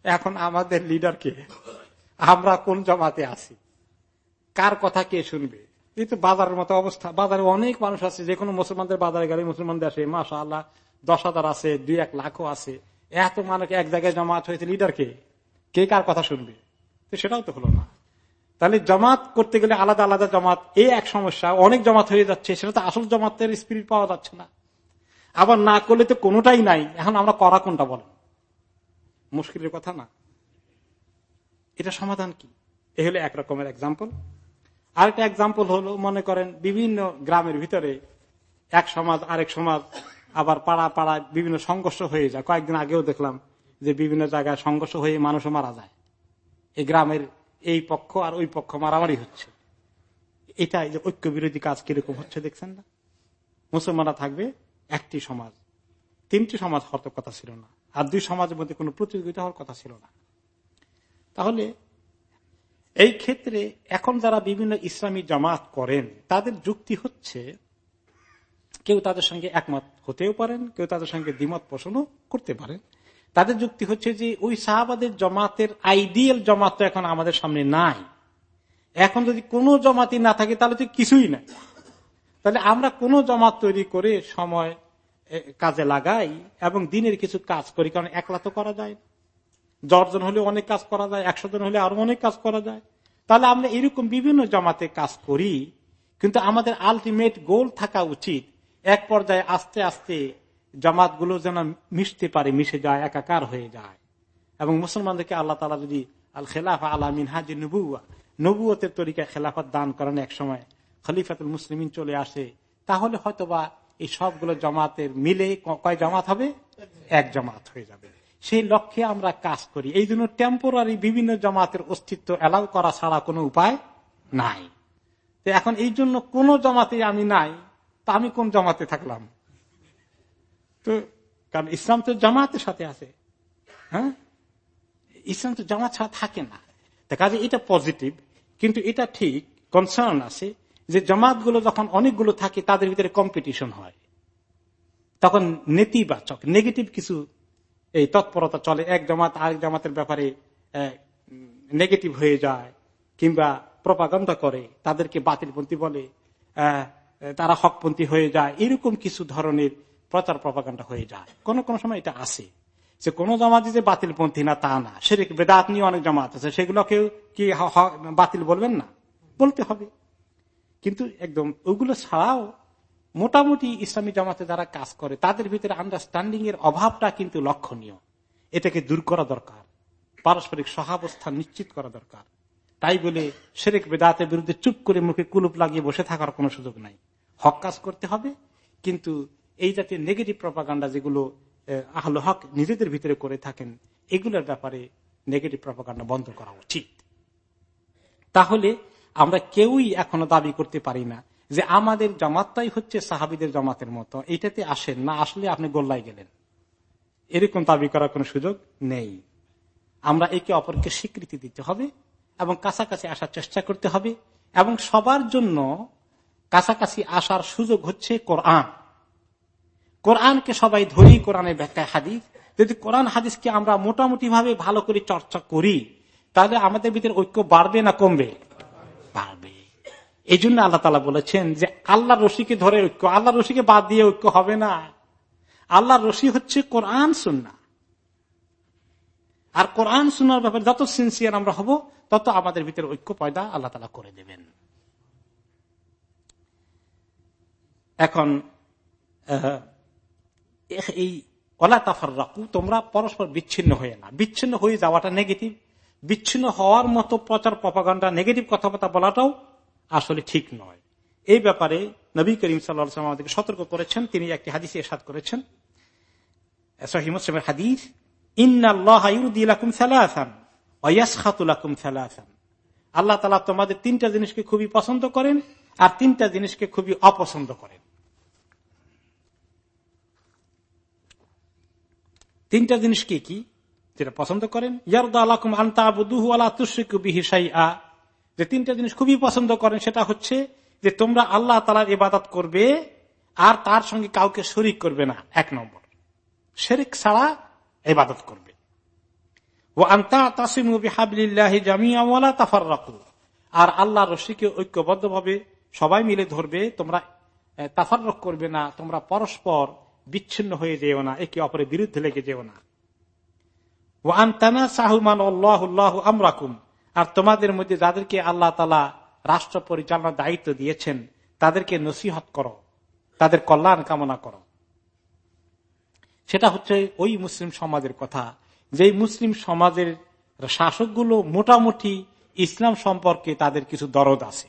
এখন আমাদের লিডারকে আমরা কোন জমাতে আসি কার কথা কে শুনবে? এই তো বাজারের মতো অবস্থা। বাজারে অনেক মানুষ আছে, যে কোনো মুসলমানদের বাজারে গেলে মুসলমানদের আসে মাসা আল্লাহ দশ হাজার আছে, দুই এক লাখও আছে। এত মানুষ এক জায়গায় জমাত হয়েছে লিডারকে কে? কার কথা শুনবে? তো সেটাও তো হলো না। তাহলে জমাত করতে গেলে আলাদা আলাদা জমাত এই এক সমস্যা। অনেক জমাত হয়ে যাচ্ছে, সেটা তো আসল জমাতের স্পিরিট পাওয়া যাচ্ছে না। আবার না করলে তো কোনোটাই নাই। এখন আমরা করা কোনটা বলেন? মুশকিলের কথা না। এটা সমাধান কি? এ হলো একরকমের এক্সাম্পল আরেকটা এক্সাম্পল হলো, মনে করেন, বিভিন্ন গ্রামের ভিতরে এক সমাজ, আরেক সমাজ আবার পাড়া পাড়া বিভিন্ন সংঘর্ষ হয়ে যায়। কয়েকদিন আগেও দেখলাম যে বিভিন্ন জায়গায় সংঘর্ষ হয়ে মানুষও মারা যায়। এই গ্রামের এই পক্ষ আর ওই পক্ষ মারামারি হচ্ছে। এটা যে ঐক্য বিরোধী কাজ কীরকম হচ্ছে, দেখছেন না? মুসলমানরা থাকবে একটি সমাজ, তিনটি সমাজ হওয়ার কথা ছিল না, আর দুই সমাজের মধ্যে কোনো প্রতিযোগিতা হওয়ার কথা ছিল না। তাহলে এই ক্ষেত্রে এখন যারা বিভিন্ন ইসলামী জামাত করেন, তাদের যুক্তি হচ্ছে, কেউ তাদের সঙ্গে একমত হতেও পারেন, কেউ তাদের সঙ্গে দ্বিমত পোষণও করতে পারেন। তাদের যুক্তি হচ্ছে যে ওই সাহাবাদের জমাতের আইডিয়াল জমাত তো এখন আমাদের সামনে নাই। এখন যদি কোনো জমাতি না থাকে, তাহলে তো কিছুই নাই। তাহলে আমরা কোনো জমাত তৈরি করে সময় কাজে লাগাই এবং দিনের কিছু কাজ করি, কারণ একলা তো করা যায় দশজন হলে অনেক কাজ করা যায়, একশো জন হলে আরও অনেক কাজ করা যায়। তাহলে আমরা এরকম বিভিন্ন জমাতে কাজ করি, কিন্তু আমাদের আলটিমেট গোল থাকা উচিত এক পর্যায়ে আস্তে আস্তে জামাতগুলো যেন মিশতে পারে, মিশে যায়, একাকার হয়ে যায়। এবং মুসলমানদেরকে আল্লাহ তালা যদি আল খেলাফা আল্লাহ মিনহাজি নবুয়া নবুয়তের তরিকায় খেলাফত দান করেন এক সময় খলিফাতুল মুসলিমিন চলে আসে, তাহলে হয়তোবা এই সবগুলো জমাতের মিলে কয় জামাত হবে? এক জামাত হয়ে যাবে। সেই লক্ষ্যে আমরা কাজ করি। এই জন্য টেম্পোরারি বিভিন্ন জামাতের অস্তিত্ব অ্যালাউ করা ছাড়া কোনো উপায় নাই। তো এখন এই জন্য কোন জমাতে আমি নাই, তা আমি কোন জমাতে থাকলাম? তো কারণ ইসলাম তো জামাতের সাথে আছে। হ্যাঁ? ইসলাম তো জামাত ছাড়া থাকে না। কাজে এটা পজিটিভ কিন্তু এটা ঠিক কনসার্ন আছে যে জামাতগুলো যখন অনেকগুলো থাকে, তাদের ভিতরে কম্পিটিশন হয়। তখন নেতিবাচক নেগেটিভ কিছু, এই তৎপরতা চলে। এক জামাত আরেক জামাতের ব্যাপারে নেগেটিভ হয়ে যায়, কিংবা প্রপাগন্ধা করে, তাদেরকে বাতিলপন্থী বলে তারা হকপন্থী হয়ে যায়। এরকম কিছু ধরনের প্রচার প্রপাগান্ডা হয়ে যায়। কোন কোন সময় এটা আসে। যে কোন জামাত যে বাতিলপন্থী না, তা না। সেটা বেদাত নিয়ে অনেক জামাত আছে, সেগুলোকেও কি বাতিল বলবেন না? বলতে হবে। কিন্তু একদম ওগুলো ছাড়াও মোটামুটি ইসলামী জামাতে যারা কাজ করে, তাদের ভিতরে আন্ডারস্ট্যান্ডিং এর অভাবটা কিন্তু লক্ষণীয়। এটাকে দূর করা দরকার। পারস্পরিক সহাবস্থান নিশ্চিত করা দরকার। তাই বলে শেরেক বেদাতের বিরুদ্ধে চুপ করে মুখে কুলুপ লাগিয়ে বসে থাকার কোনো সুযোগ নাই। হক কাজ করতে হবে, কিন্তু এই জাতীয় নেগেটিভ প্রপাগান্ডা যেগুলো আহল হক নিজেদের ভিতরে করে থাকেন, এগুলোর ব্যাপারে নেগেটিভ প্রপাগান্ডা বন্ধ করা উচিত। তাহলে আমরা কেউই এখনও দাবি করতে পারি না যে আমাদের জামাতটাই হচ্ছে সাহাবিদের জামাতের মতো। এটাতে আসেন না, আসলে আপনি গোল্লায় গেলেন। এরকম দাবি করার কোন সুযোগ নেই। আমরা একে অপরকে স্বীকৃতি দিতে হবে এবং কাছাকাছি আসার চেষ্টা করতে হবে এবং সবার জন্য কাছাকাছি আসার সুযোগ হচ্ছে কোরআন। কোরআনকে সবাই ধরি কোরআনের ব্যাখ্যায় হাদিস। যদি কোরআন হাদিসকে আমরা মোটামুটি ভাবে ভালো করে চর্চা করি, তাহলে আমাদের ভিতরে ঐক্য বাড়বে না, কমবে। এই জন্য আল্লাহ তালা বলেছেন যে আল্লাহ রশিকে ধরে ঐক্য, আল্লাহ রশিকে বাদ দিয়ে ঐক্য হবে না। আল্লাহ রশি হচ্ছে কোরআন সুন্না আর কোরআন শোনার ব্যাপারে যত সিনসিয়ার আমরা হব, তত আমাদের ভিতরে ঐক্য পয়দা আল্লাহ তালা করে দেবেন। এখন এই ওলা তাফার রাখু তোমরা পরস্পর বিচ্ছিন্ন হয়ে না। বিচ্ছিন্ন হয়ে যাওয়াটা নেগেটিভ বিচ্ছিন্ন হওয়ার মতো প্রচার পপাগান্ডা নেগেটিভ কথাবার্তা বলাটাও আসলে ঠিক নয়। এই ব্যাপারে নবী করিম সাল্লাম আমাদেরকে সতর্ক করেছেন। তিনি একটি হাদিসে এসাদ করেছেন। সহিমের হাদিস আল্লাহ তালা তোমাদের তিনটা জিনিসকে খুবই পছন্দ করেন আর তিনটা জিনিসকে খুবই অপছন্দ করেন। তিনটা জিনিস কি কি? যেটা পছন্দ করেন, ইয়ারদা আলাকুম আন্তা আবুদুহু আলা বিহি সাইআ যে তিনটা জিনিস খুবই পছন্দ করেন, সেটা হচ্ছে যে তোমরা আল্লাহ তালার ইবাদত করবে আর তার সঙ্গে কাউকে শরিক করবে না। এক নম্বর। শেরিক ছাড়া ইবাদত করবে। ও আন্তা জামিয়া তাফার আর আল্লাহ রশিকে ঐক্যবদ্ধ ভাবে সবাই মিলে ধরবে, তোমরা তাফার করবে না, তোমরা পরস্পর বিচ্ছিন্ন হয়ে যেও না, একে অপরের বিরুদ্ধে লেগে যেও না। ও আন্তানা সাহুমান আমরাকুম। আর তোমাদের মধ্যে যাদেরকে আল্লাহ তালা রাষ্ট্র পরিচালনার দায়িত্ব দিয়েছেন, তাদেরকে নসিহত করো, তাদের কল্যাণ কামনা করো। সেটা হচ্ছে ওই মুসলিম সমাজের কথা। যেই মুসলিম সমাজের শাসকগুলো মোটামুটি ইসলাম সম্পর্কে তাদের কিছু দরদ আছে।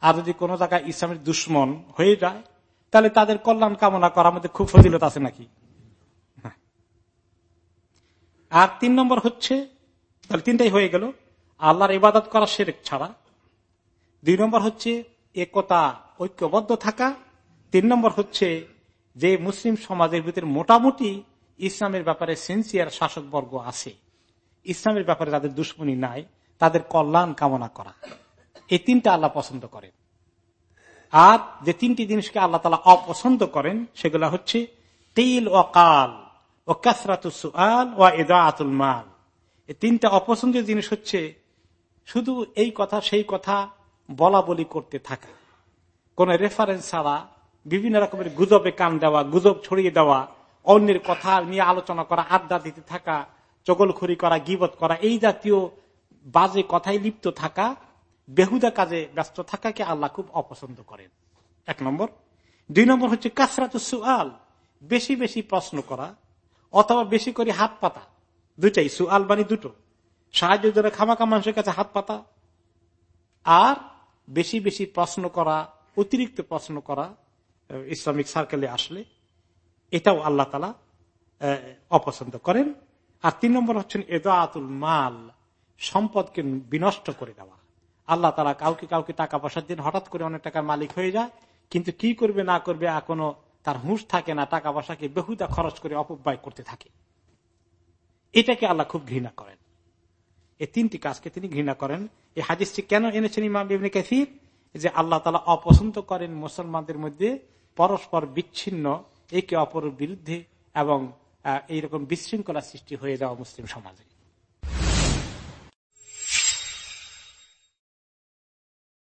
আর যদি কোনো জায়গায় ইসলামের দুশ্মন হয়ে যায়, তাহলে তাদের কল্যাণ কামনা করার মধ্যে খুব ফজিলত আছে নাকি? আর তিন নম্বর হচ্ছে, তাহলে তিনটাই হয়ে গেল। আল্লাহর ইবাদত করা সেরেক ছাড়া। দুই নম্বর হচ্ছে একতা, ঐক্যবদ্ধ থাকা। তিন নম্বর হচ্ছে যে মুসলিম সমাজের ভিতরে মোটামুটি ইসলামের ব্যাপারে সেন্সিয়ার শাসক বর্গ আছে। ইসলামের ব্যাপারে তাদের দুশ্মনী নাই, তাদের কল্যাণ কামনা করা। এই তিনটা আল্লাহ পছন্দ করেন। আর যে তিনটি জিনিসকে আল্লাহ তালা অপছন্দ করেন, সেগুলো হচ্ছে তেল ও কাল ও কাসরাতুল ও এদা আতুল মাল। এই তিনটা অপছন্দের জিনিস হচ্ছে শুধু এই কথা, সেই কথা বলা বলি করতে থাকা। কোন রেফারেন্স ছাড়া, বিভিন্ন রকমের গুজবে কান দেওয়া, গুজব ছড়িয়ে দেওয়া, অন্যের কথা নিয়ে আলোচনা করা, আড্ডা দিতে থাকা, চগলখড়ি করা, গিবত করা, এই জাতীয় বাজে কথায় লিপ্ত থাকা, বেহুদা কাজে ব্যস্ত থাকাকে আল্লাহ খুব অপছন্দ করেন। এক নম্বর। দুই নম্বর হচ্ছে কাসরাত সুয়াল বেশি বেশি প্রশ্ন করা, অথবা বেশি করে হাত পাতা। দুটাই সুয়াল বাণী দুটো। সাহায্য জন্য খামাখা মানুষের কাছে হাত পাতা। আর বেশি বেশি প্রশ্ন করা, অতিরিক্ত প্রশ্ন করা, ইসলামিক সার্কেলে আসলে এটাও আল্লাহ তালা অপছন্দ করেন। আর তিন নম্বর হচ্ছেন এদাতুল মাল, সম্পদকে বিনষ্ট করে দেওয়া। আল্লাহ তালা কাউকে কাউকে টাকা পয়সার দিন হঠাৎ করে অনেক টাকার মালিক হয়ে যায়, কিন্তু কি করবে না করবে এখনও তার হুঁশ থাকে না, টাকা পয়সাকে বেহুদা খরচ করে অপব্যয় করতে থাকে। এটাকে আল্লাহ খুব ঘৃণা করেন। এই তিনটি কাজকে তিনি ঘৃণা করেন। এই হাদিসটি কেন এনেছেন ইমাম ইবনে কাসির? যে আল্লাহ তালা অপছন্দ করেন মুসলমানদের মধ্যে পরস্পর বিচ্ছিন্ন, একে অপরের বিরুদ্ধে এবং এইরকম বিশৃঙ্খলা সৃষ্টি হয়ে যাওয়া মুসলিম সমাজে।